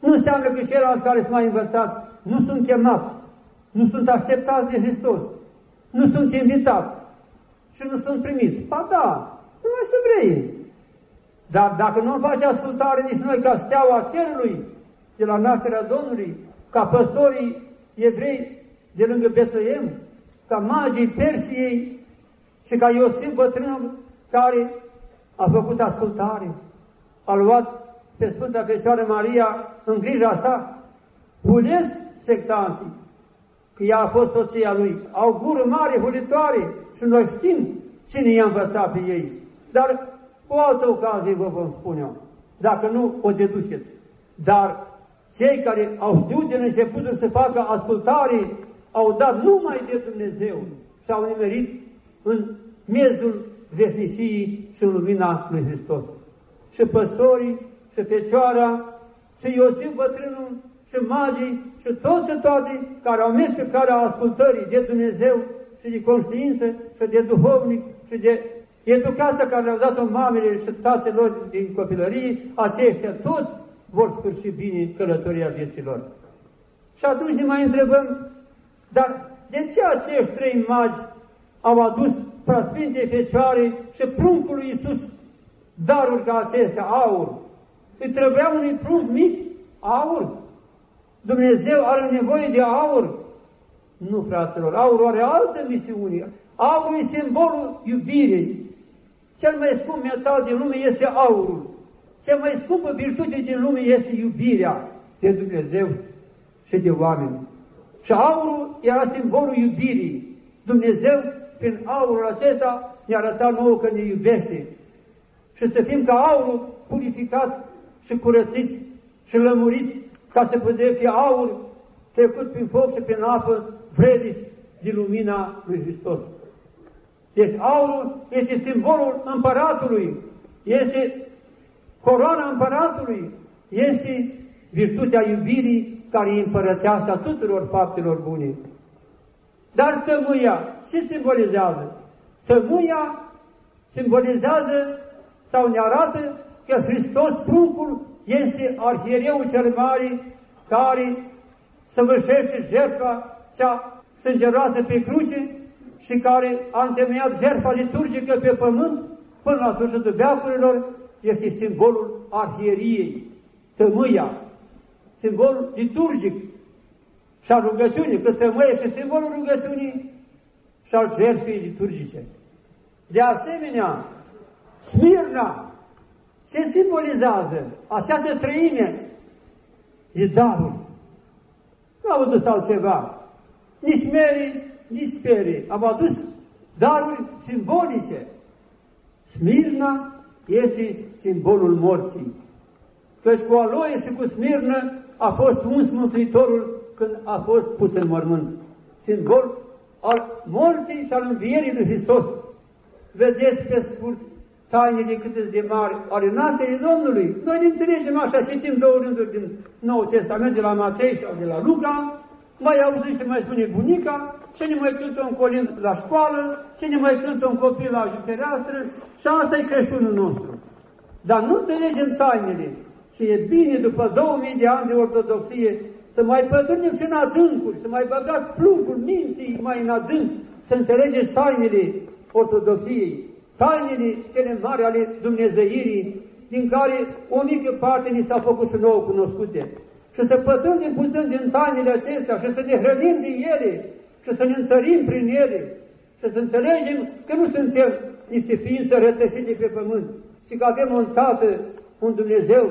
[SPEAKER 1] Nu înseamnă că ceilalți care sunt mai învățați nu sunt chemați, nu sunt așteptați de Hristos, nu sunt invitați și nu sunt primiți. Ba da, numai să vrei. Dar dacă nu face ascultare nici noi ca steaua cerului de la nașterea Domnului, ca păstorii evrei de lângă Betleem, ca magii Persiei și ca Iosif bătrânul care a făcut ascultare, a luat pe Sfânta Fecioară Maria în grija sa, hulesc sectanții, că ea a fost soția lui, au gură mare, hulitoare și noi știm cine i-a învățat pe ei. Dar o altă ocazie vă vom spune -o. Dacă nu, o deduceți. Dar cei care au știut din început să facă ascultare, au dat numai de Dumnezeu și au nimerit în miezul veșniciei și în lumina lui Hristos. Și păstorii, și Fecioara, și Iosif bătrânul, și magii, și toți și toate care au mers pe calea ascultării de Dumnezeu și de conștiință și de duhovnic și de educația care le-au dat-o mamele și tatălor din copilărie, aceștia toți vor sfârși bine călătoria vieților. Și atunci ne mai întrebăm, dar de ce acești trei magi au adus preasfintei Fecioare și pruncul lui Iisus daruri ca acestea, aur? Îi trebuia unui prunc mic, aur. Dumnezeu are nevoie de aur. Nu, fraților, aurul are altă misiune. Aurul e simbolul iubirii. Cel mai scump metal din lume este aurul. Cea mai scumpă virtute din lume este iubirea de Dumnezeu și de oameni. Și aurul era simbolul iubirii. Dumnezeu, prin aurul acesta, ne arăta nouă că ne iubește. Și să fim ca aurul purificat și curățiți și lămuriți ca să putem fi aur trecut prin foc și prin apă vrediți din lumina lui Hristos. Deci aurul este simbolul împăratului, este coroana împăratului, este virtutea iubirii care îi împărăteasă tuturor faptelor bune. Dar tămâia, ce simbolizează? Tămâia simbolizează sau ne arată că Hristos, pruncul, este arhiereu cel mare care săvârșește jertfa cea sângeroasă pe cruce și care a întemeiat jertfa liturgică pe pământ până la sfârșitul veacurilor, este simbolul arhieriei, tămâia, simbolul liturgic și al rugăciunii, că tămâia este simbolul rugăciunii și al jertfei liturgice. De asemenea, Smirna, ce simbolizează? Această trăime e darul. Nu au adus altceva. Nici merii, nici sperii. Am adus daruri simbolice. Smirna este simbolul morții. Căci cu aloie și cu smirnă a fost uns Mântuitorul când a fost pus în mormânt. Simbol al morții și al învierii lui Hristos. Vedeți pe scurt tainele cât de mari ale nașterii Domnului. Noi ne înțelegem așa, citim două rânduri din Noul Testament, de la Matei sau de la Luca, mai auzim și mai spune bunica, cine mai cântă un colin la școală, cine mai cântă un copil la fereastră și asta e Crăciunul nostru. Dar nu înțelegem tainele și e bine după 2000 de ani de ortodoxie să mai pătrânem și în adâncuri, să mai băgați plugul minții mai în adânc, să înțelegeți tainele ortodoxiei, tainele cele mari ale Dumnezeirii, din care o mică parte ni s-a făcut și nouă cunoscute. Și să pătrundem puțin din tainele acestea și să ne hrănim din ele și să ne întărim prin ele și să înțelegem că nu suntem niște ființe rătășite pe pământ, ci că avem un Tată, un Dumnezeu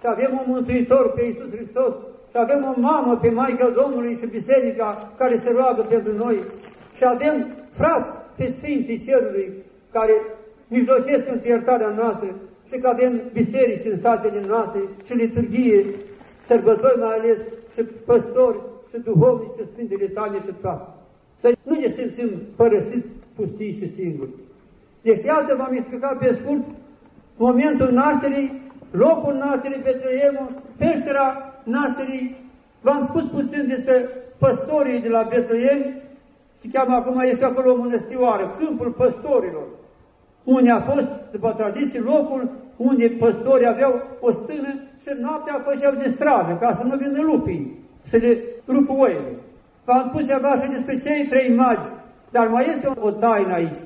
[SPEAKER 1] și avem un Mântuitor pe Iisus Hristos și să avem o mamă pe Maica Domnului și Biserica care se roagă pentru noi și avem frați pe Sfinții Cerului care mijlocesc în iertarea noastră și că avem biserici în satele noastre și liturghie, sărbători mai ales și păstori și duhovnici și Sfintele Tale și toate. Să nu ne simțim părăsiți, pustii și singuri. Deci, iată, v-am explicat pe scurt momentul nașterii, locul nașterii Betleemul, peștera nașterii. V-am spus puțin despre păstorii de la Betleem, se cheamă acum, este acolo o mănăstioară, câmpul păstorilor, unde a fost, după tradiție, locul unde păstorii aveau o stână și noaptea făceau de stradă, ca să nu vină lupii, să le rupă oile. V-am spus ceva și despre cei trei magi, dar mai este o, o taină aici.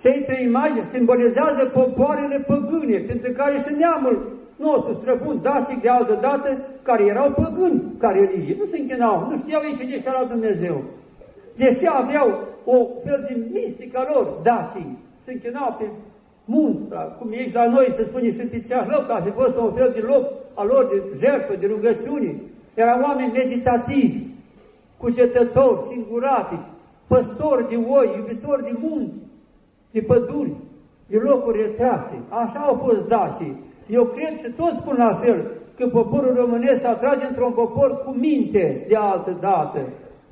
[SPEAKER 1] Cei trei magi simbolizează popoarele păgâne, pentru care și neamul nostru străbun, dacic de altă dată, care erau păgâni, care religii, nu se închinau, nu știau ei ce de la Dumnezeu. Deși aveau o fel de mistică lor, dacii, se închinau pe munți, cum ești la noi, se spune și pe loc, ca fi fost un fel de loc al lor de jertfă, de rugăciune. Erau oameni meditativi, cugetători, singuratici, păstori de oi, iubitori de munți, de păduri, de locuri retrase. Așa au fost dașii. Eu cred și toți spun la fel, că poporul românesc se atrage într-un popor cu minte de altă dată,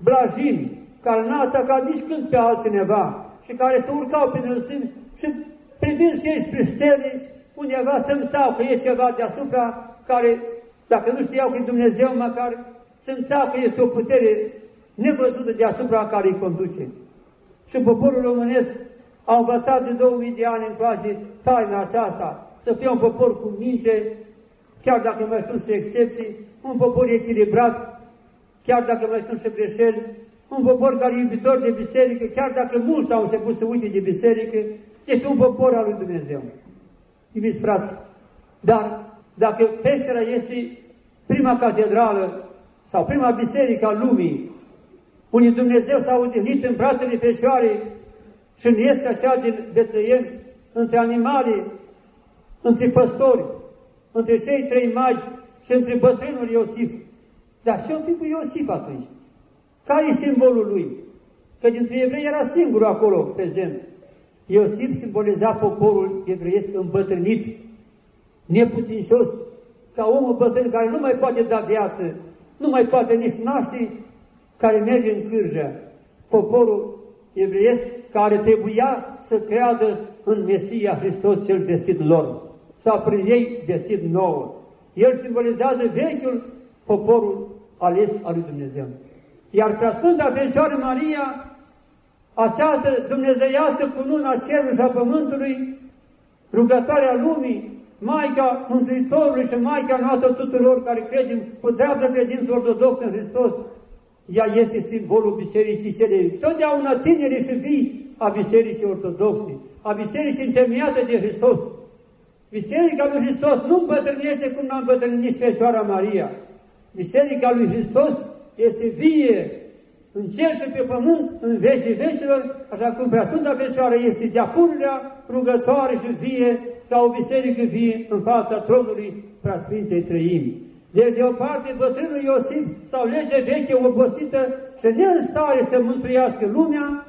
[SPEAKER 1] blajin, care n-a atacat nici când pe altcineva și care se urcau pe înălțimi și privind și ei spre stele, undeva simțeau că e ceva deasupra care, dacă nu știau că e Dumnezeu, măcar simțeau că este o putere nevăzută deasupra care îi conduce. Și poporul românesc a învățat de 2000 de ani în place taina aceasta, să fie un popor cu minte, chiar dacă mai sunt și excepții, un popor echilibrat, chiar dacă mai sunt și greșeli, un popor care e iubitor de biserică, chiar dacă mulți au început să uite de biserică, este un popor al lui Dumnezeu. Iubiți frați, dar dacă peștera este prima catedrală sau prima biserică a lumii, unde Dumnezeu s-a odihnit în brațele Fecioarei și în este așa din Betleem, între animale, între păstori, între cei trei magi și între bătrânul Iosif. Dar ce-o fi cu Iosif atunci? Care e simbolul lui? Că dintre evrei era singurul acolo prezent. Iosif simboliza poporul evreiesc îmbătrânit, neputincios, ca omul bătrân care nu mai poate da viață, nu mai poate nici naște, care merge în cârjă. Poporul evreiesc care trebuia să creadă în Mesia Hristos cel vestit lor, sau prin ei vestit nouă. El simbolizează vechiul poporul ales al lui Dumnezeu. Iar prea Sfânta Fecioară Maria această dumnezeiască cununa cerului și a pământului, rugătoarea lumii, Maica Mântuitorului și Maica noastră tuturor care credem cu dreaptă credință ortodoxă în Hristos, ea este simbolul Bisericii cele, totdeauna tineri și vii a Bisericii Ortodoxe, a Bisericii întemeiate de Hristos. Biserica lui Hristos nu îmbătrânește cum n-a îmbătrânit nici Fecioara Maria. Biserica lui Hristos este vie, în cer și pe pământ, în vecii vecilor, așa cum prea Sfânta Fecioară este de rugătoare și vie, ca o biserică vie în fața tronului Preasfintei Trăimi. Deci, de o parte, bătrânul Iosif sau lege veche, obosită și ne în stare să mântuiască lumea,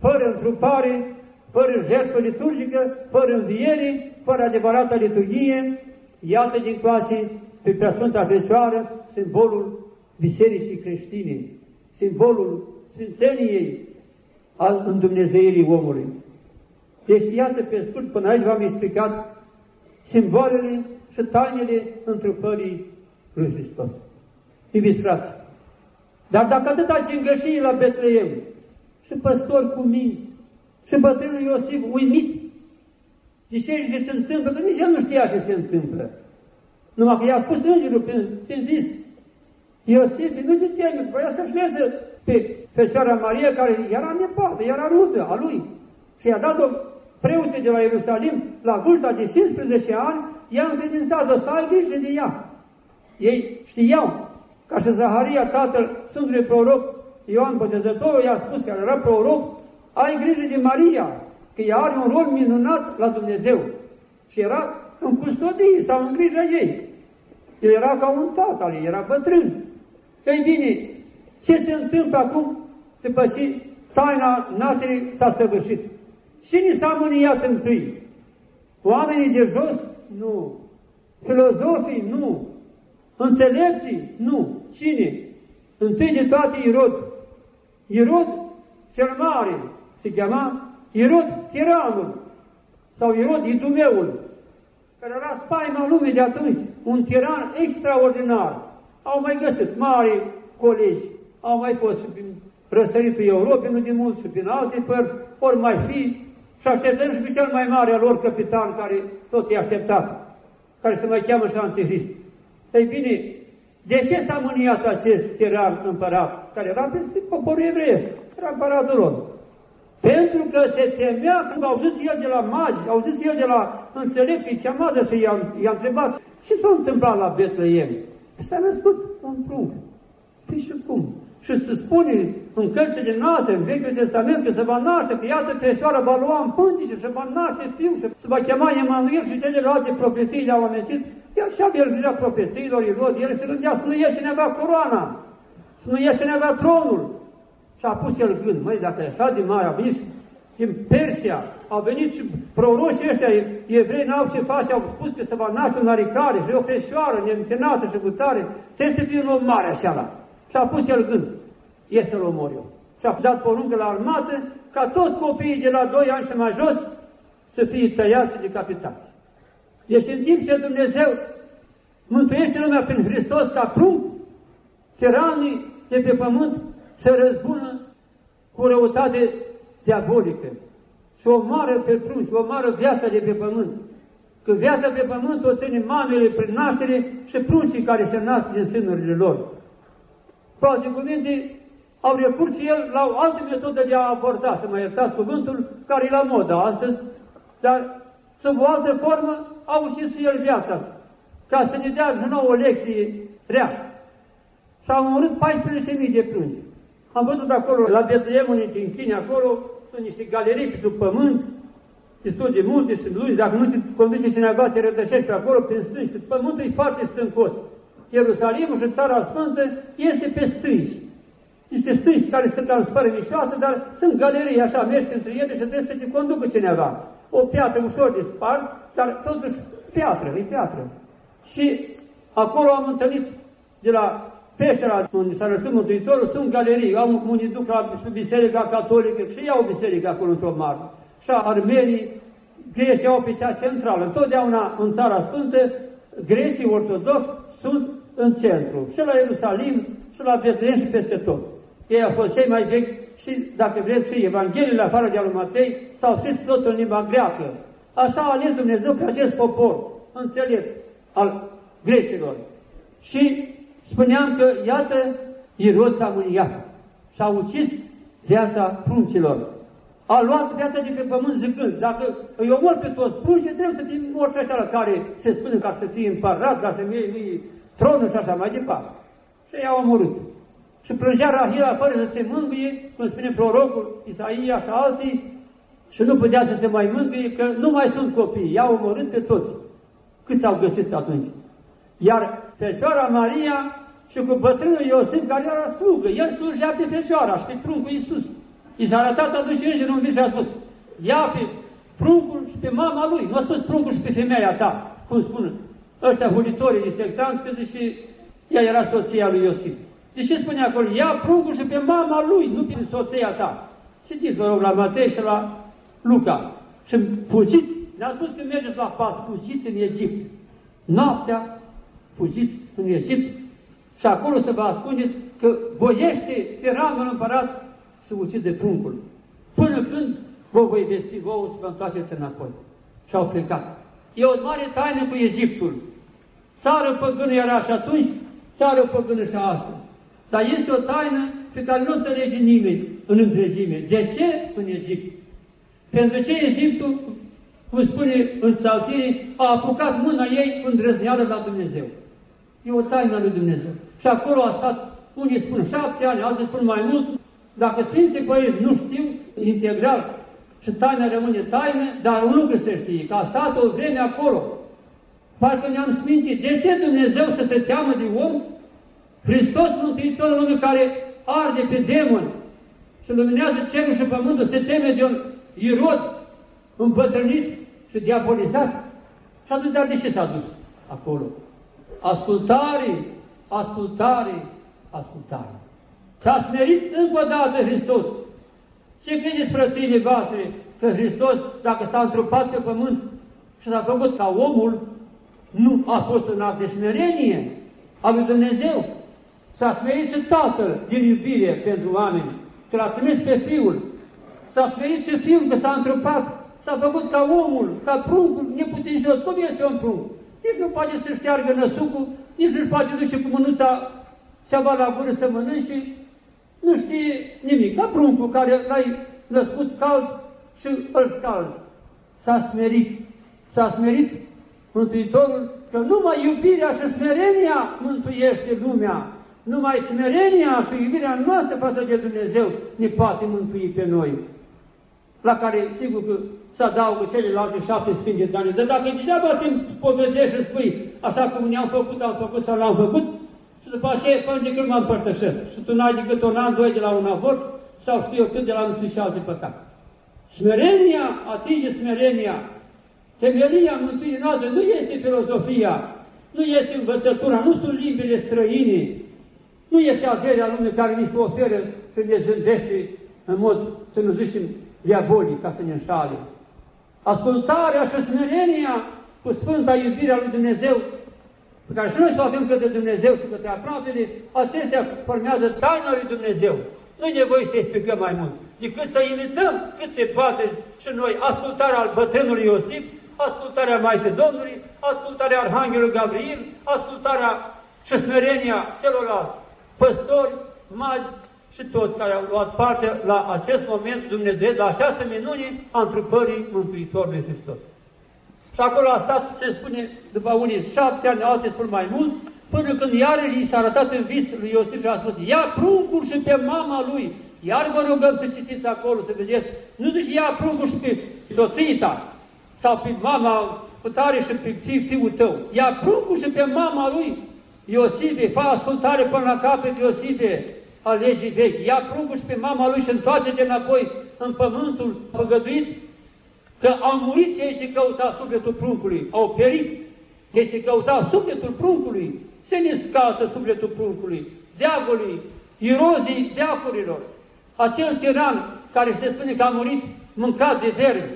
[SPEAKER 1] fără întrupare, fără jertfă liturgică, fără înviere, fără adevărată liturghie, iată din coase pe Preasfânta Fecioară, simbolul Bisericii creștine, simbolul Sfințeniei al îndumnezeirii omului. Deci, iată pe scurt, până aici v-am explicat simbolele și tainele întrupării lui Hristos. Iubiți frați, dar dacă atâta cingășii la Betleem și păstori cu minți și bătrânul Iosif uimit de ce se întâmplă, că nici el nu știa ce se întâmplă. Numai că i-a spus îngerul prin, prin zis, Iosif, nu te teme, voia să-și pe Fecioara Maria, care era nepoată, era rudă a lui. Și i-a dat-o preote de la Ierusalim, la vârsta de 15 ani, i-a încredințat-o să ai grijă de ea. Ei știau, ca și Zaharia, tatăl Sfântului Proroc, Ioan Botezătorul, i-a spus că era proroc, ai grijă de Maria, că ea are un rol minunat la Dumnezeu. Și era în custodie sau în grija ei. El era ca un tată, el era bătrân. Ei bine, ce se întâmplă acum după ce taina nașterii s-a săvârșit? Cine s-a mâniat întâi? Oamenii de jos? Nu. Filozofii? Nu. Înțelepții? Nu. Cine? Întâi de toate Irod. Irod cel mare se chema Irod tiranul sau Irod Idumeul, care era spaima lumii de atunci, un tiran extraordinar. Au mai găsit mari colegi, au mai fost și prin răsăritul Europei, nu de mult, și prin alte părți, ori mai fi, și așteptăm și pe cel mai mare al lor capitan, care tot e așteptat, care se mai cheamă și Antichrist. Ei bine, de ce s-a mâniat acest tiran împărat, care era peste poporul evreiesc, era împăratul lor? Pentru că se temea, când au zis el de la magi, au zis el de la înțelepții, cheamată și i-a, întrebat, ce s-a întâmplat la Betleem? S-a născut un prunc. Păi și cum? Și se spune în cărțile noastre, în Vechiul Testament, că se va naște, că iată Fecioara va lua în pântice, și va naște fiu și se va chema Emanuel și celelalte profeții le-au amintit. Iar așa el grijea profețiilor, Irod, el se gândea să nu ieși neva coroana, să nu ieși neva tronul. Și a pus el gând, măi, dacă e așa de mare, a venit din Persia, au venit și proroșii ăștia, evrei n-au ce face, au spus că se va naște un aricare și o feșoară neîntenată și gutare, trebuie să fie un om mare așa la. Și a pus el gând, e să-l omor eu. Și a dat poruncă la armată ca toți copiii de la 2 ani și mai jos să fie tăiați și decapitați. Deci în timp ce Dumnezeu mântuiește lumea prin Hristos ca prunc, tiranii de pe pământ se răzbună cu răutate diabolică și o mare pe prunci, o mare viață de pe pământ. Că viața pe pământ o ține mamele prin naștere și pruncii care se nasc din sânurile lor. Cu alte cuvinte, au recurs și el la o altă metodă de a aborda, să mă iertați cuvântul, care e la modă astăzi, dar sub o altă formă au ucis și el viața, ca să ne dea din nou o lecție rea. S-au omorât 14.000 de prunci. Am văzut acolo, la Betleem, unii din Chine, acolo, sunt niște galerii pe sub pământ, destul de multe, sunt lungi, dacă nu te conduce cineva, te rătășești pe acolo, prin stânci, pământul e foarte stâncos. Ierusalimul și Țara Sfântă este pe stânci. Niște stânci care sunt în mișoasă, dar sunt galerii, așa, mergi între ele și trebuie să te conducă cineva. O piatră ușor de spart, dar totuși piatră, e piatră. Și acolo am întâlnit de la peștera unde s-a răsut Mântuitorul, sunt galerii, au unii duc la biserica catolică și iau biserica acolo într-o mare. Și armenii, grecii au pe cea centrală. Întotdeauna în Țara Sfântă, grecii ortodoxi sunt în centru, și la Ierusalim, și la Betlehem și peste tot. Ei au fost cei mai vechi și, dacă vreți, și Evangheliile afară de al Matei s-au scris tot în limba greacă. Așa a ales Dumnezeu pe acest popor înțelept al grecilor. Și spuneam că, iată, Irod s-a mâniat și a ucis viața pruncilor. A luat viața de pe pământ zicând, dacă îi omor pe toți pruncii, trebuie să fie mor și așa la care se spune ca să fie împărat, ca să fie tronul și așa mai departe. Și i-a omorât. Și plângea Rahila fără să se mângâie, cum spune prorocul Isaia și alții, și nu putea să se mai mângâie, că nu mai sunt copii, i-au omorât pe toți. Câți au găsit atunci? Iar Fecioara Maria și cu bătrânul Iosif, care era slugă, el slujea pe Fecioara și pe pruncul Iisus. I s-a arătat atunci îngerul în vis și a spus, ia pe pruncul și pe mama lui, nu a spus pruncul și pe femeia ta, cum spun ăștia hulitorii sectanți, că și ea era soția lui Iosif. De ce spune acolo? Ia pruncul și pe mama lui, nu pe soția ta. Citiți, vă rog, la Matei și la Luca. Și fugiți, ne-a spus că mergeți la pas, fugiți în Egipt. Noaptea, fugiți în Egipt și acolo să vă ascundeți că voiește tiranul împărat să ucide pruncul. Până când vă voi vesti vouă să vă întoarceți înapoi. Și au plecat. E o mare taină cu Egiptul. Țară păgână era și atunci, țară păgână și astăzi. Dar este o taină pe care nu înțelege nimeni în întregime. De ce în Egipt? Pentru ce Egiptul, cum spune în psaltire, a apucat mâna ei îndrăzneală la Dumnezeu. E o taină lui Dumnezeu. Și acolo a stat, unii spun șapte ani, alții spun mai mult. Dacă Sfinții Părinți nu știu integral și taina rămâne taină, dar un lucru se știe, că a stat o vreme acolo. Parcă ne-am smintit. De ce Dumnezeu să se teamă de om? Hristos Mântuitorul lume care arde pe demon și luminează cerul și pământul, se teme de un irod împătrânit și diabolizat. Și atunci, dar de ce s-a dus acolo? Ascultare, ascultare, ascultare. S-a smerit încă o dată Hristos. Ce credeți, frățile voastre, că Hristos, dacă s-a întrupat pe pământ și s-a făcut ca omul, nu a fost un act de smerenie a lui Dumnezeu. S-a smerit și Tatăl din iubire pentru oameni, că l-a trimis pe Fiul. S-a smerit și Fiul că s-a întrupat, s-a făcut ca omul, ca pruncul, neputincios. Cum este un prunc? Nici nu poate să șteargă năsucul, nici nu poate duce cu mânuța ceva la gură să mănânce, nu știe nimic. Ca pruncul care l-ai născut cald și îl scalzi. S-a smerit. S-a smerit Mântuitorul că numai iubirea și smerenia mântuiește lumea. Numai smerenia și iubirea noastră față de Dumnezeu ne poate mântui pe noi. La care, sigur că să adaugă celelalte șapte sfinge de ani. Dar dacă degeaba te povedești și spui, așa cum ne-am făcut, am făcut sau l-am făcut, și după aceea, până de când mă împărtășesc. Și tu n-ai decât un an, doi de la un avort, sau știu eu cât de la nu știu și alte păcate. Smerenia atinge smerenia. Temelia mântuirii noastre nu este filozofia, nu este învățătura, nu sunt limbile străine, nu este averea lumii care ni se oferă să ne zândește în mod, să nu zicem, diabolic, ca să ne înșale. Ascultarea și smerenia cu Sfânta iubirea lui Dumnezeu, pe care și noi să o avem către Dumnezeu și către aproapele, acestea formează taina lui Dumnezeu. Nu e nevoie să explicăm mai mult, decât să imităm cât se poate și noi ascultarea al bătrânului Iosif, ascultarea Maicii Domnului, ascultarea Arhanghelului Gabriel, ascultarea și smerenia celorlalți păstori, magi și toți care au luat parte la acest moment Dumnezeu, la această minune a întrupării Mântuitorului Hristos. Și acolo a stat, se spune, după unii șapte ani, alții spun mai mult, până când iarăși i s-a arătat în vis lui Iosif și a spus, ia pruncul și pe mama lui, iar vă rugăm să citiți acolo, să vedeți, nu zici ia pruncul și pe soțita, sau pe mama tare și pe fi, fiul tău, ia pruncul și pe mama lui, Iosife, fă ascultare până la capăt, Iosife, a legii vechi, ia pruncul și pe mama lui și întoarce-te înapoi în pământul păgăduit, că au murit cei ce căuta sufletul pruncului, au perit cei ce căuta sufletul pruncului, se ne scaltă sufletul pruncului, deagului, irozii deacurilor. Acel tiran care se spune că a murit mâncat de vermi,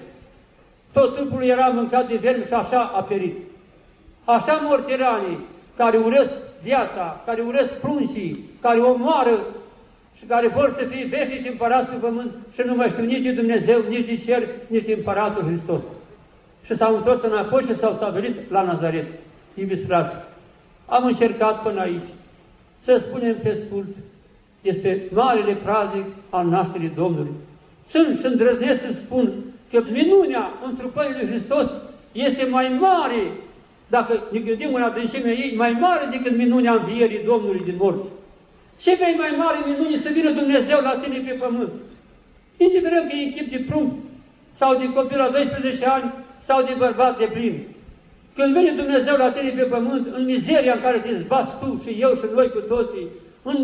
[SPEAKER 1] tot timpul era mâncat de vermi și așa a perit. Așa mor tiranii care urăsc viața, care urăsc pruncii, care omoară și care vor să fie veșnici împărați pe pământ și nu mai știu nici de Dumnezeu, nici de cer, nici de împăratul Hristos. Și s-au întors înapoi și s-au stabilit la Nazaret. Iubiți frați, am încercat până aici să spunem pe scurt, este marele praznic al nașterii Domnului. Sunt și îndrăznesc să spun că minunea întrupării lui Hristos este mai mare, dacă ne gândim în adâncimea ei, mai mare decât minunea învierii Domnului din morți. Ce vei mai mare minune să vină Dumnezeu la tine pe pământ? Indiferent că e echip de prunc, sau de copil la 12 ani, sau de bărbat de plin. Când vine Dumnezeu la tine pe pământ, în mizeria în care te zbați tu și eu și noi cu toții, în,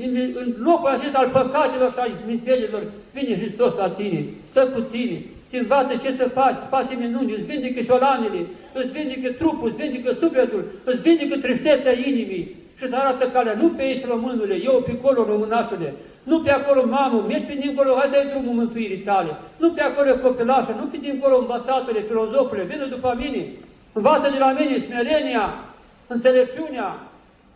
[SPEAKER 1] în, în locul acesta al păcatelor și al smintelilor, vine Hristos la tine, stă cu tine, te învață ce să faci, faci minuni, îți vindecă șolanele, îți vindecă trupul, îți vindecă sufletul, îți vindecă tristețea inimii, și îți arată calea, nu pe aici românule, eu pe acolo românașule, nu pe acolo mamă, mergi pe dincolo, hai dai drumul mântuirii tale, nu pe acolo copilașă, nu pe dincolo învățatele, filozofule, vină după mine, învață de la mine smerenia, înțelepciunea,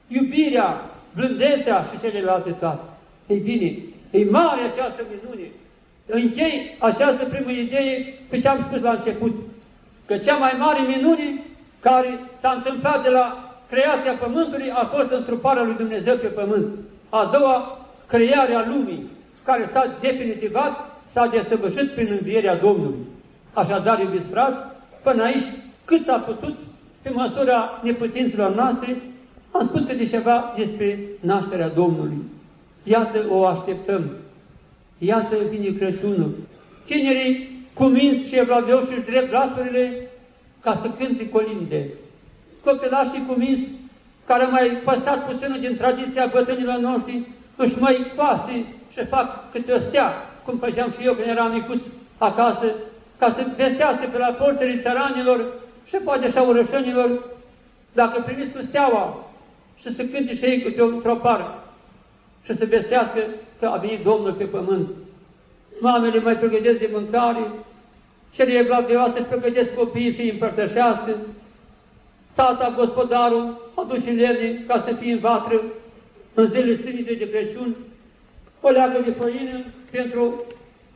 [SPEAKER 1] iubirea, blândețea și celelalte toate. Ei bine, e mare această minune. Închei această primă idee, că și-am spus la început, că cea mai mare minune care s-a întâmplat de la creația Pământului a fost întruparea lui Dumnezeu pe Pământ. A doua, crearea lumii, care s-a definitivat, s-a desăvârșit prin învierea Domnului. Așadar, iubiți frați, până aici, cât a putut, pe măsura neputinților noastre, am spus câte ceva despre nașterea Domnului. Iată, o așteptăm. Iată, vine Crăciunul. Tinerii cu minți și evlavioși își drept glasurile ca să cânte colinde copilașii cuminți, care mai păstrat puțin din tradiția bătrânilor noștri, își mai pase și fac câte o stea, cum făceam și eu când eram micuț acasă, ca să vestească pe la porțile țăranilor și poate așa urășenilor, dacă primiți cu steaua și să cânte și ei câte o tropară și să vestească că a venit Domnul pe pământ. Mamele mai pregătesc de mâncare, cele evlavioase își pregătesc copiii să-i împărtășească, tata, gospodarul, a dus și lemne ca să fie în vatră în zilele sfinte de Crăciun, o leagă de făină pentru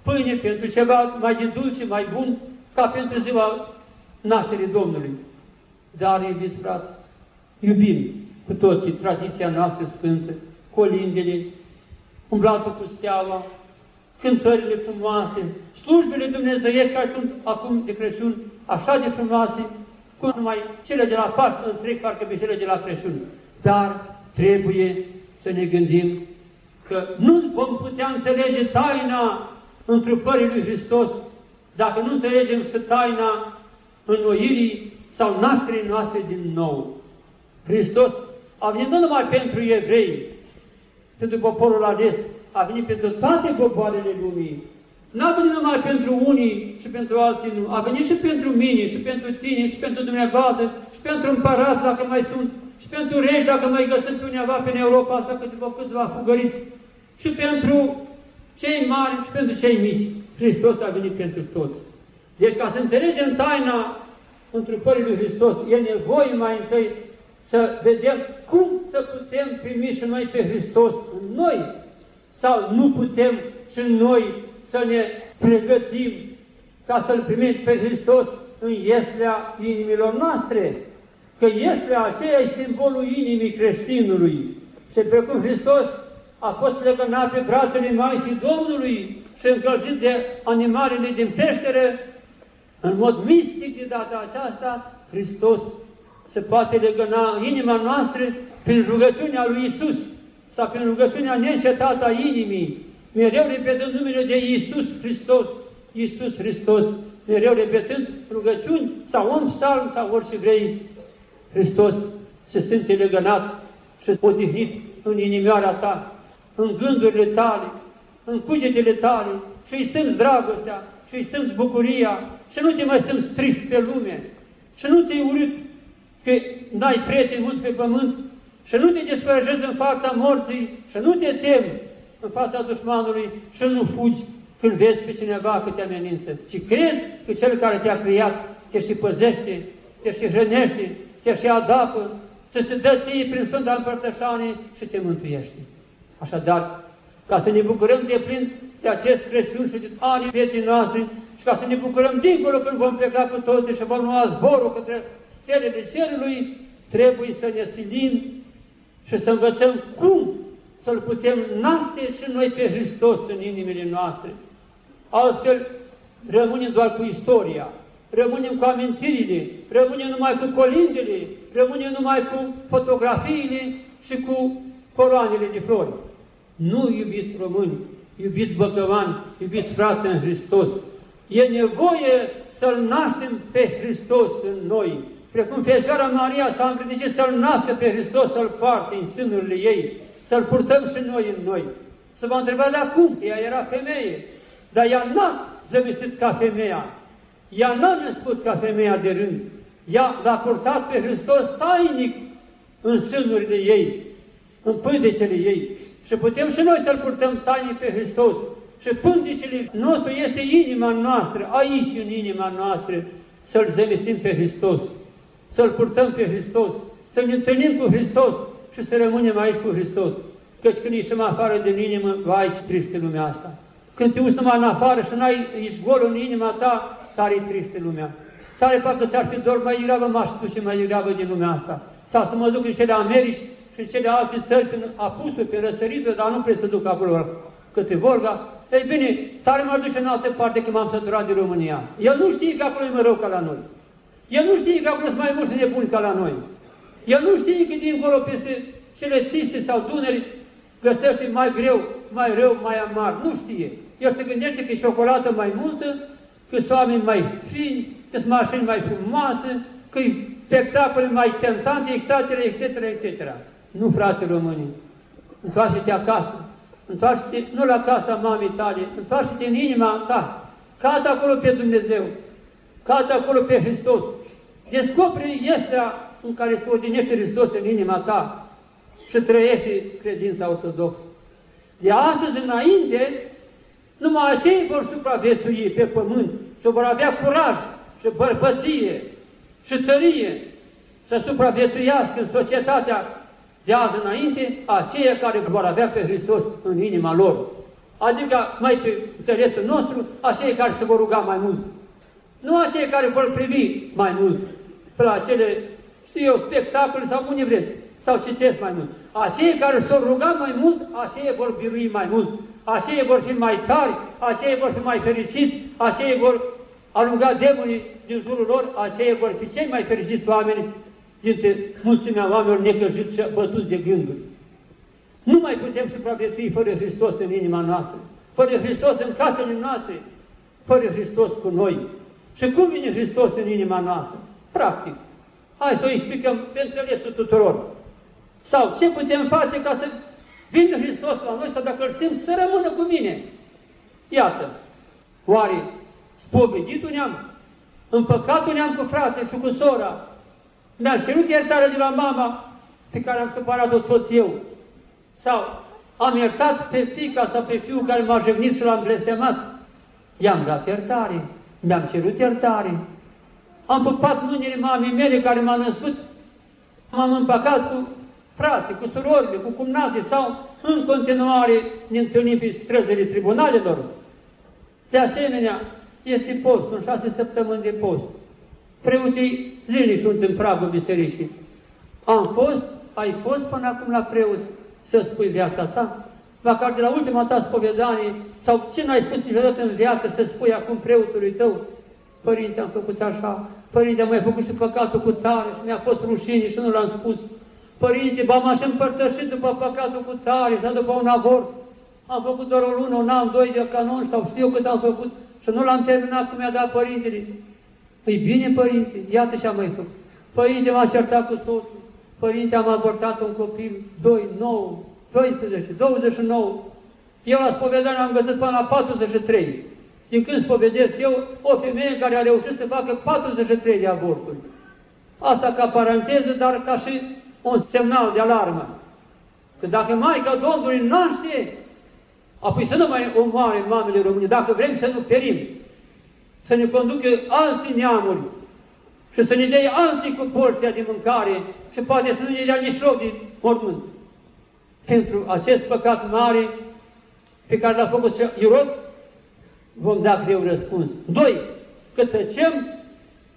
[SPEAKER 1] pâine, pentru ceva mai de dulce, mai bun, ca pentru ziua nașterii Domnului. Dar, iubiți frați, iubim cu toții tradiția noastră sfântă, colindele, umblatul cu steaua, cântările frumoase, slujbele dumnezeiești care sunt acum de Crăciun așa de frumoase, cum numai cele de la Paște întreg parcă pe cele de la Crăciun. Dar trebuie să ne gândim că nu vom putea înțelege taina întrupării lui Hristos dacă nu înțelegem și taina înnoirii sau nașterii noastre din nou. Hristos a venit nu numai pentru evrei, pentru poporul ales, a venit pentru toate popoarele lumii. N-a venit numai pentru unii și pentru alții nu, a venit și pentru mine, și pentru tine, și pentru dumneavoastră, și pentru împărați, dacă mai sunt, și pentru regi, dacă mai găsim pe undeva pe Europa asta, câteva câțiva fugăriți, și pentru cei mari și pentru cei mici. Hristos a venit pentru toți. Deci ca să înțelegem taina întrupării lui Hristos, e nevoie mai întâi să vedem cum să putem primi și noi pe Hristos în noi, sau nu putem și noi să ne pregătim ca să-L primim pe Hristos în ieslea inimilor noastre. Că ieslea aceea e simbolul inimii creștinului. Și precum Hristos a fost legănat pe brațele Maicii Domnului și încălzit de animalele din peștere, în mod mistic de data aceasta, Hristos se poate legăna în inima noastră prin rugăciunea lui Isus sau prin rugăciunea neîncetată a inimii, mereu repetând numele de Isus Hristos, Isus Hristos, mereu repetând rugăciuni sau un psalm sau orice vrei, Hristos se simte legănat și odihnit în inimioara ta, în gândurile tale, în cugetele tale. Și îi stâmți dragostea și îi stâmți bucuria. Și nu te mai stâmți trist pe lume. Și nu ți-ai urât că n-ai prieteni mulți pe pământ și nu te descurajezi în fața morții și nu te temi în fața dușmanului și nu fugi când vezi pe cineva că te amenință, ci crezi că Cel care te-a creat te și păzește, te și hrănește, te și adapă, să se dă ție prin Sfânta Împărtășanie și te mântuiește. Așadar, ca să ne bucurăm de plin de acest Crăciun și de ani vieții noastre și ca să ne bucurăm dincolo când vom pleca cu toți și vom lua zborul către stelele cerului, trebuie să ne silim și să învățăm cum să-L putem naște și noi pe Hristos în inimile noastre. Altfel, rămânem doar cu istoria, rămânem cu amintirile, rămânem numai cu colindele, rămânem numai cu fotografiile și cu coroanele de flori. Nu iubiți români, iubiți băcăvani, iubiți frați în Hristos. E nevoie să-L naștem pe Hristos în noi, precum Fecioara Maria s-a îngrijit să-L nască pe Hristos, să-L parte în sânurile ei, să-L purtăm și noi în noi. Să vă întrebați de acum, ea era femeie, dar ea n-a zămistit ca femeia, ea n-a născut ca femeia de rând, ea l-a purtat pe Hristos tainic în sânurile ei, în pândecele ei. Și putem și noi să-L purtăm tainic pe Hristos. Și pândecele nostru este inima noastră, aici în inima noastră, să-L zămistim pe Hristos să-L purtăm pe Hristos, să ne întâlnim cu Hristos și să rămânem aici cu Hristos. Căci când ieșim afară din inimă, vai și triste lumea asta. Când te uiți numai în afară și n-ai, ești gol în inima ta, tare triste lumea. Tare parcă ți-ar fi dor mai degrabă m-aș duce mai degrabă din lumea asta. Sau să mă duc în cele Americi și în cele alte țări, prin apusul, pe răsărită, dar nu trebuie să duc acolo câte vorba. Ei bine, tare mă duce în altă parte că m-am săturat de România. El nu știe că acolo e mai rău ca la noi. El nu știe că acolo sunt mai mulți nebuni ca la noi. El nu știe că dincolo peste cele tise sau dunări găsește mai greu, mai rău, mai amar. Nu știe. El se gândește că e ciocolată mai multă, că sunt oameni mai fini, că sunt mașini mai frumoase, că spectacole mai tentante, etc., etc., etc. Nu, frate români, întoarce-te acasă, întoarce-te nu la casa mamei tale, întoarce-te în inima ta, cată acolo pe Dumnezeu, cată acolo pe Hristos, descoperi este în care se odinește Hristos în inima ta și trăiește credința ortodoxă. De astăzi înainte, numai acei vor supraviețui pe pământ și vor avea curaj și bărbăție și tărie să supraviețuiască în societatea de azi înainte aceia care vor avea pe Hristos în inima lor. Adică, mai pe înțelesul nostru, acei care se vor ruga mai mult. Nu acei care vor privi mai mult pe la acele, știu eu, spectacole sau unde vreți, sau citesc mai mult. Acei care s-au rugat mai mult, acei vor birui mai mult. Acei vor fi mai tari, acei vor fi mai fericiți, acei vor alunga demonii din jurul lor, acei vor fi cei mai fericiți oameni dintre mulțimea oamenilor necăjiți și bătuți de gânduri. Nu mai putem supraviețui fără Hristos în inima noastră, fără Hristos în casele noastre, fără Hristos cu noi. Și cum vine Hristos în inima noastră? Practic. Hai să o explicăm pe înțelesul tuturor. Sau ce putem face ca să vină Hristos la noi sau dacă îl simt să rămână cu mine? Iată, oare spovedit ne-am, împăcat ne-am cu frate și cu sora, mi-am cerut iertare de la mama pe care am supărat-o tot eu. Sau am iertat pe fica sau pe fiul care m-a jăgnit și l-am blestemat. I-am dat iertare, mi-am cerut iertare. Am pupat mâinile mamei mele care m-a născut, m-am împăcat cu frații, cu surorile, cu cumnate sau în continuare ne întâlnim pe străzile tribunalelor. De asemenea, este postul, șase săptămâni de post. Preoții zilnic sunt în pragul bisericii. Am fost, ai fost până acum la preot să spui viața ta? Măcar de la ultima ta spovedanie, sau ce n-ai spus niciodată în viață să spui acum preotului tău? Părinte, am făcut așa, Părinte, am mai făcut și păcatul cu tare și mi-a fost rușine și nu l-am spus. Părinte, m-am așa împărtășit după păcatul cu tare sau după un avort. Am făcut doar o lună, un an, doi de canon sau știu cât am făcut și nu l-am terminat cum mi-a dat părintele. Păi bine, părinte, iată ce am mai făcut. Părinte, m-a certat cu soțul. Părinte, am abortat un copil, 2, 9, 12, 29. Eu la spovedanie am găsit până la 43. Din când spovedesc eu, o femeie care a reușit să facă 43 de aborturi. Asta ca paranteză, dar ca și un semnal de alarmă. Că dacă Maica Domnului naște, apoi să nu mai omoare mamele române, dacă vrem să nu perim, să ne conducă alte neamuri și să ne dea alții cu porția de mâncare și poate să nu ne dea nici loc de mormânt. Pentru acest păcat mare pe care l-a făcut și Irod, vom da greu răspuns. Doi, că tăcem,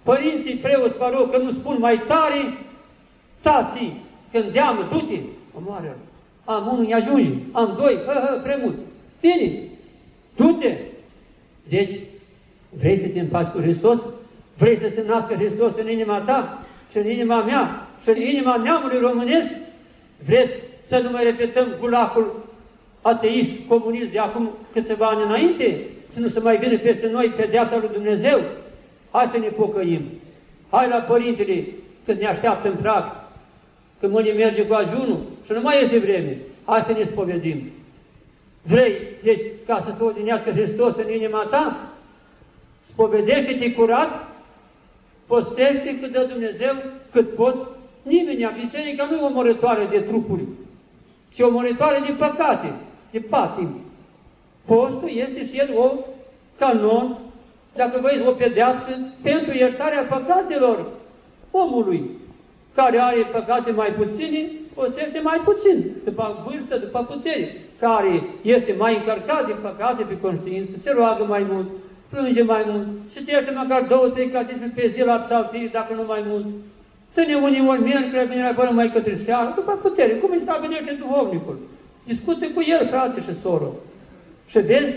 [SPEAKER 1] părinții preoți parou că nu spun mai tare, tații, când deamă, du-te, omoară Am unul, ajunge, am doi, hă, hă, prea mult. Bine, du-te. Deci, Vrei să te împaci cu Hristos? Vrei să se nască Hristos în inima ta și în inima mea și în inima neamului românesc? Vreți să nu mai repetăm gulacul ateist, comunist de acum câțiva ani înainte? Să nu se mai vină peste noi pedeapsa lui Dumnezeu? Hai să ne pocăim. Hai la Părintele când ne așteaptă în prag, când mâine merge cu ajunul și nu mai este vreme. Hai să ne spovedim. Vrei, deci, ca să se odinească Hristos în inima ta, spovedește-te curat, postește cât de Dumnezeu, cât poți. Nimeni, biserica nu e o omorătoare de trupuri, ci o omorătoare de păcate, de patim. Postul este și el o canon, dacă vă o pedeapsă, pentru iertarea păcatelor omului, care are păcate mai puține, postește mai puțin, după vârstă, după putere, care este mai încărcat de păcate pe conștiință, se roagă mai mult, plânge mai mult, citește măcar două, trei catisme pe zi la psaltii, dacă nu mai mult. Să ne unim ori miercuri, vine până mai către seară, după putere, cum îi stabilește duhovnicul. Discută cu el, frate și soră. Și vezi,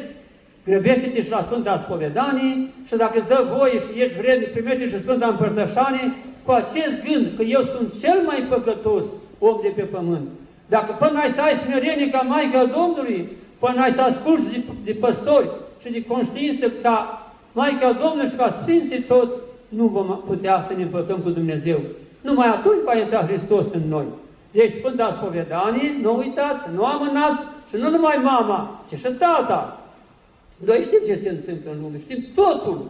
[SPEAKER 1] grăbește-te și la Sfânta Spovedanie și dacă îți dă voie și ești vrednic, primește și Sfânta Împărtășanie cu acest gând că eu sunt cel mai păcătos om de pe pământ. Dacă până ai să ai smerenie ca Maica Domnului, până ai să asculți de, de păstori, și de conștiință ca Maica Domnului și ca Sfinții toți, nu vom putea să ne împăcăm cu Dumnezeu. Numai atunci va intra Hristos în noi. Deci Sfânta Spovedanie, nu uitați, nu amânați și nu numai mama, ci și tata. Noi știm ce se întâmplă în lume, știm totul.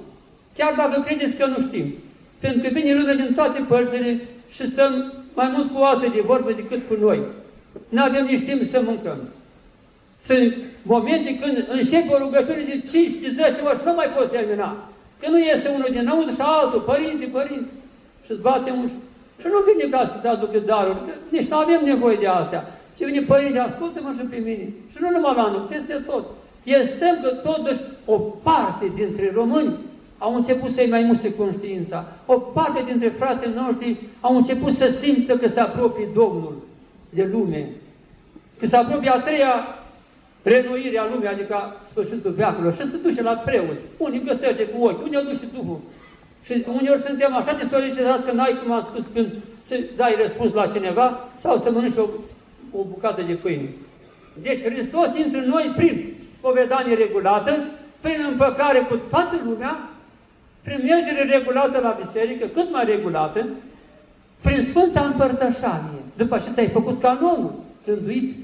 [SPEAKER 1] Chiar dacă credeți că nu știm. Pentru că vine lumea din toate părțile și stăm mai mult cu alte de vorbă decât cu noi. Nu avem nici timp să mâncăm. Sunt momente când încep o rugăciune de 5, de 10 ori și nu mai pot termina. Că nu este unul dinăuntru și altul, părinte, părinte, și îți bate un... Și nu vine ca să-ți aducă daruri, că nici nu avem nevoie de astea. Și vine părinte, ascultă-mă și pe mine. Și nu numai la noi, peste tot. E semn că totuși o parte dintre români au început să-i mai muste conștiința. O parte dintre frații noștri au început să simtă că se apropie Domnul de lume. Că se apropie a treia renoire a lumii, adică sfârșitul veacurilor. Și se duce la preoți. Unii găsește cu ochi, unii o duce Duhul. Și uneori suntem așa de solicitați că n-ai, cum am spus, când să dai răspuns la cineva sau să mănânci o, o bucată de pâine. Deci Hristos intră în noi prin povedanie regulată, prin împăcare cu toată lumea, prin mergere regulată la biserică, cât mai regulată, prin Sfânta Împărtășanie, după ce ți-ai făcut canonul, rânduit,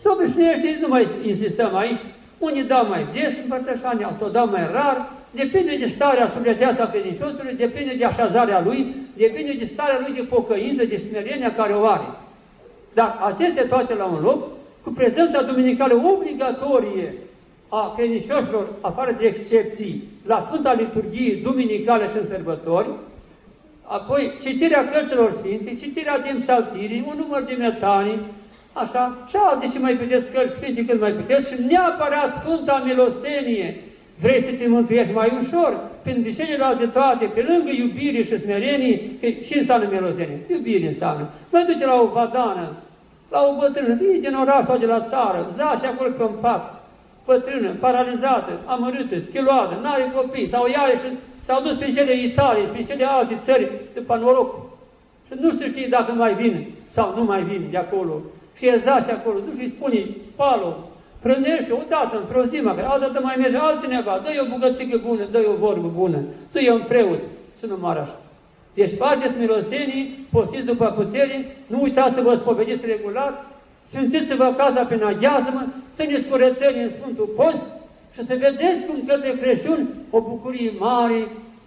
[SPEAKER 1] să obișnuiește, nu mai insistăm aici, unii dau mai des împărtășania, sau dau mai rar, depinde de starea sufletească a credinciosului, depinde de așezarea lui, depinde de starea lui de pocăință, de smerenia care o are. Dar acestea toate la un loc, cu prezența duminicală obligatorie a credincioșilor, afară de excepții, la Sfânta Liturghie duminicală și în sărbători, apoi citirea cărților sfinte, citirea din psaltirii, un număr de metanii, așa, și alte și mai puteți cărți sfinte când mai puteți și neapărat Sfânta Milostenie, vrei să te mântuiești mai ușor, prin celelalte toate, pe lângă iubire și smerenie, că și înseamnă milostenie, iubire înseamnă. Mă duce la o vadană, la o bătrână, vii din oraș sau de la țară, zași acolo pe un pat, bătrână, paralizată, amărâtă, schiloadă, n-are copii, sau iarăși s-au dus pe cele Italie, pe cele alte țări, după noroc. Și nu se știe dacă mai vin sau nu mai vin de acolo. Și e zași acolo, du și spune, spală prândește odată, într-o zi, măcar, altă mai merge altcineva, dă-i o bucățică bună, dă-i o vorbă bună, dă-i un preot, să nu moară așa. Deci faceți milostenii, postiți după putere, nu uitați să vă spovediți regulat, sfințiți-vă casa prin aghiazmă, țineți curățenie în Sfântul Post și să vedeți cum către Crăciun o bucurie mare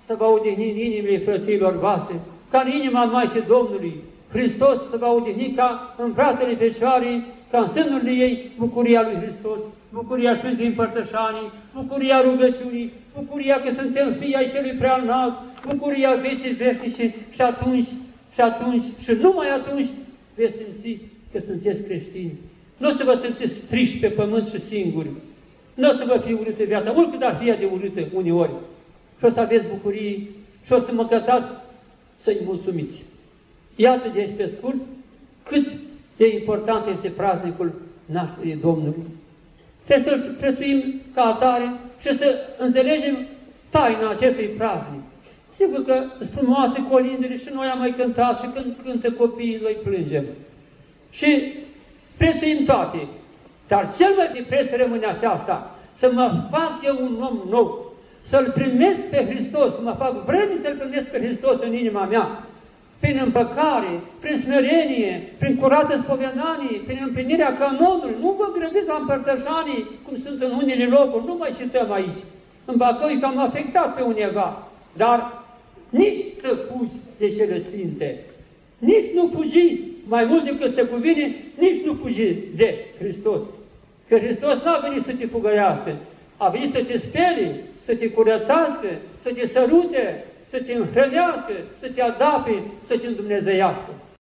[SPEAKER 1] să vă odihni în inimile frăților voastre, ca în inima Maicii Domnului, Hristos să vă odihni ca în fratele Fecioarei, ca în sânurile ei bucuria lui Hristos, bucuria Sfântului Împărtășanii, bucuria rugăciunii, bucuria că suntem fii ai celui prea înalt, bucuria vieții veșnice și atunci, și atunci, și numai atunci veți simți că sunteți creștini. Nu o să vă simțiți triști pe pământ și singuri. Nu o să vă fie urâtă viața, oricât ar fi de urâtă uneori. Și o să aveți bucurii și o să mă cătați să-i mulțumiți. Iată deci pe scurt cât de important este praznicul nașterii Domnului. Trebuie să-l prețuim ca atare și să înțelegem taina acestui praznic. Sigur că sunt frumoase colindele și noi am mai cântat și când cântă copiii, noi plângem. Și prețuim toate. Dar cel mai de preț rămâne aceasta, să mă fac eu un om nou, să-L primesc pe Hristos, să mă fac vreme să-L primesc pe Hristos în inima mea, prin împăcare, prin smerenie, prin curată spovedanie, prin împlinirea canonului. Nu vă grăbiți la împărtășanii, cum sunt în unele locuri, nu mai cităm aici. În Bacău e cam afectat pe uneva, dar nici să fugi de cele sfinte, nici nu fugi mai mult decât se cuvine, nici nu fugi de Hristos. Că Hristos n-a venit să te fugărească, a venit să te speli, să te curățească, să te sărute, să te înhrănească, să te adape, să te îndumnezeiască.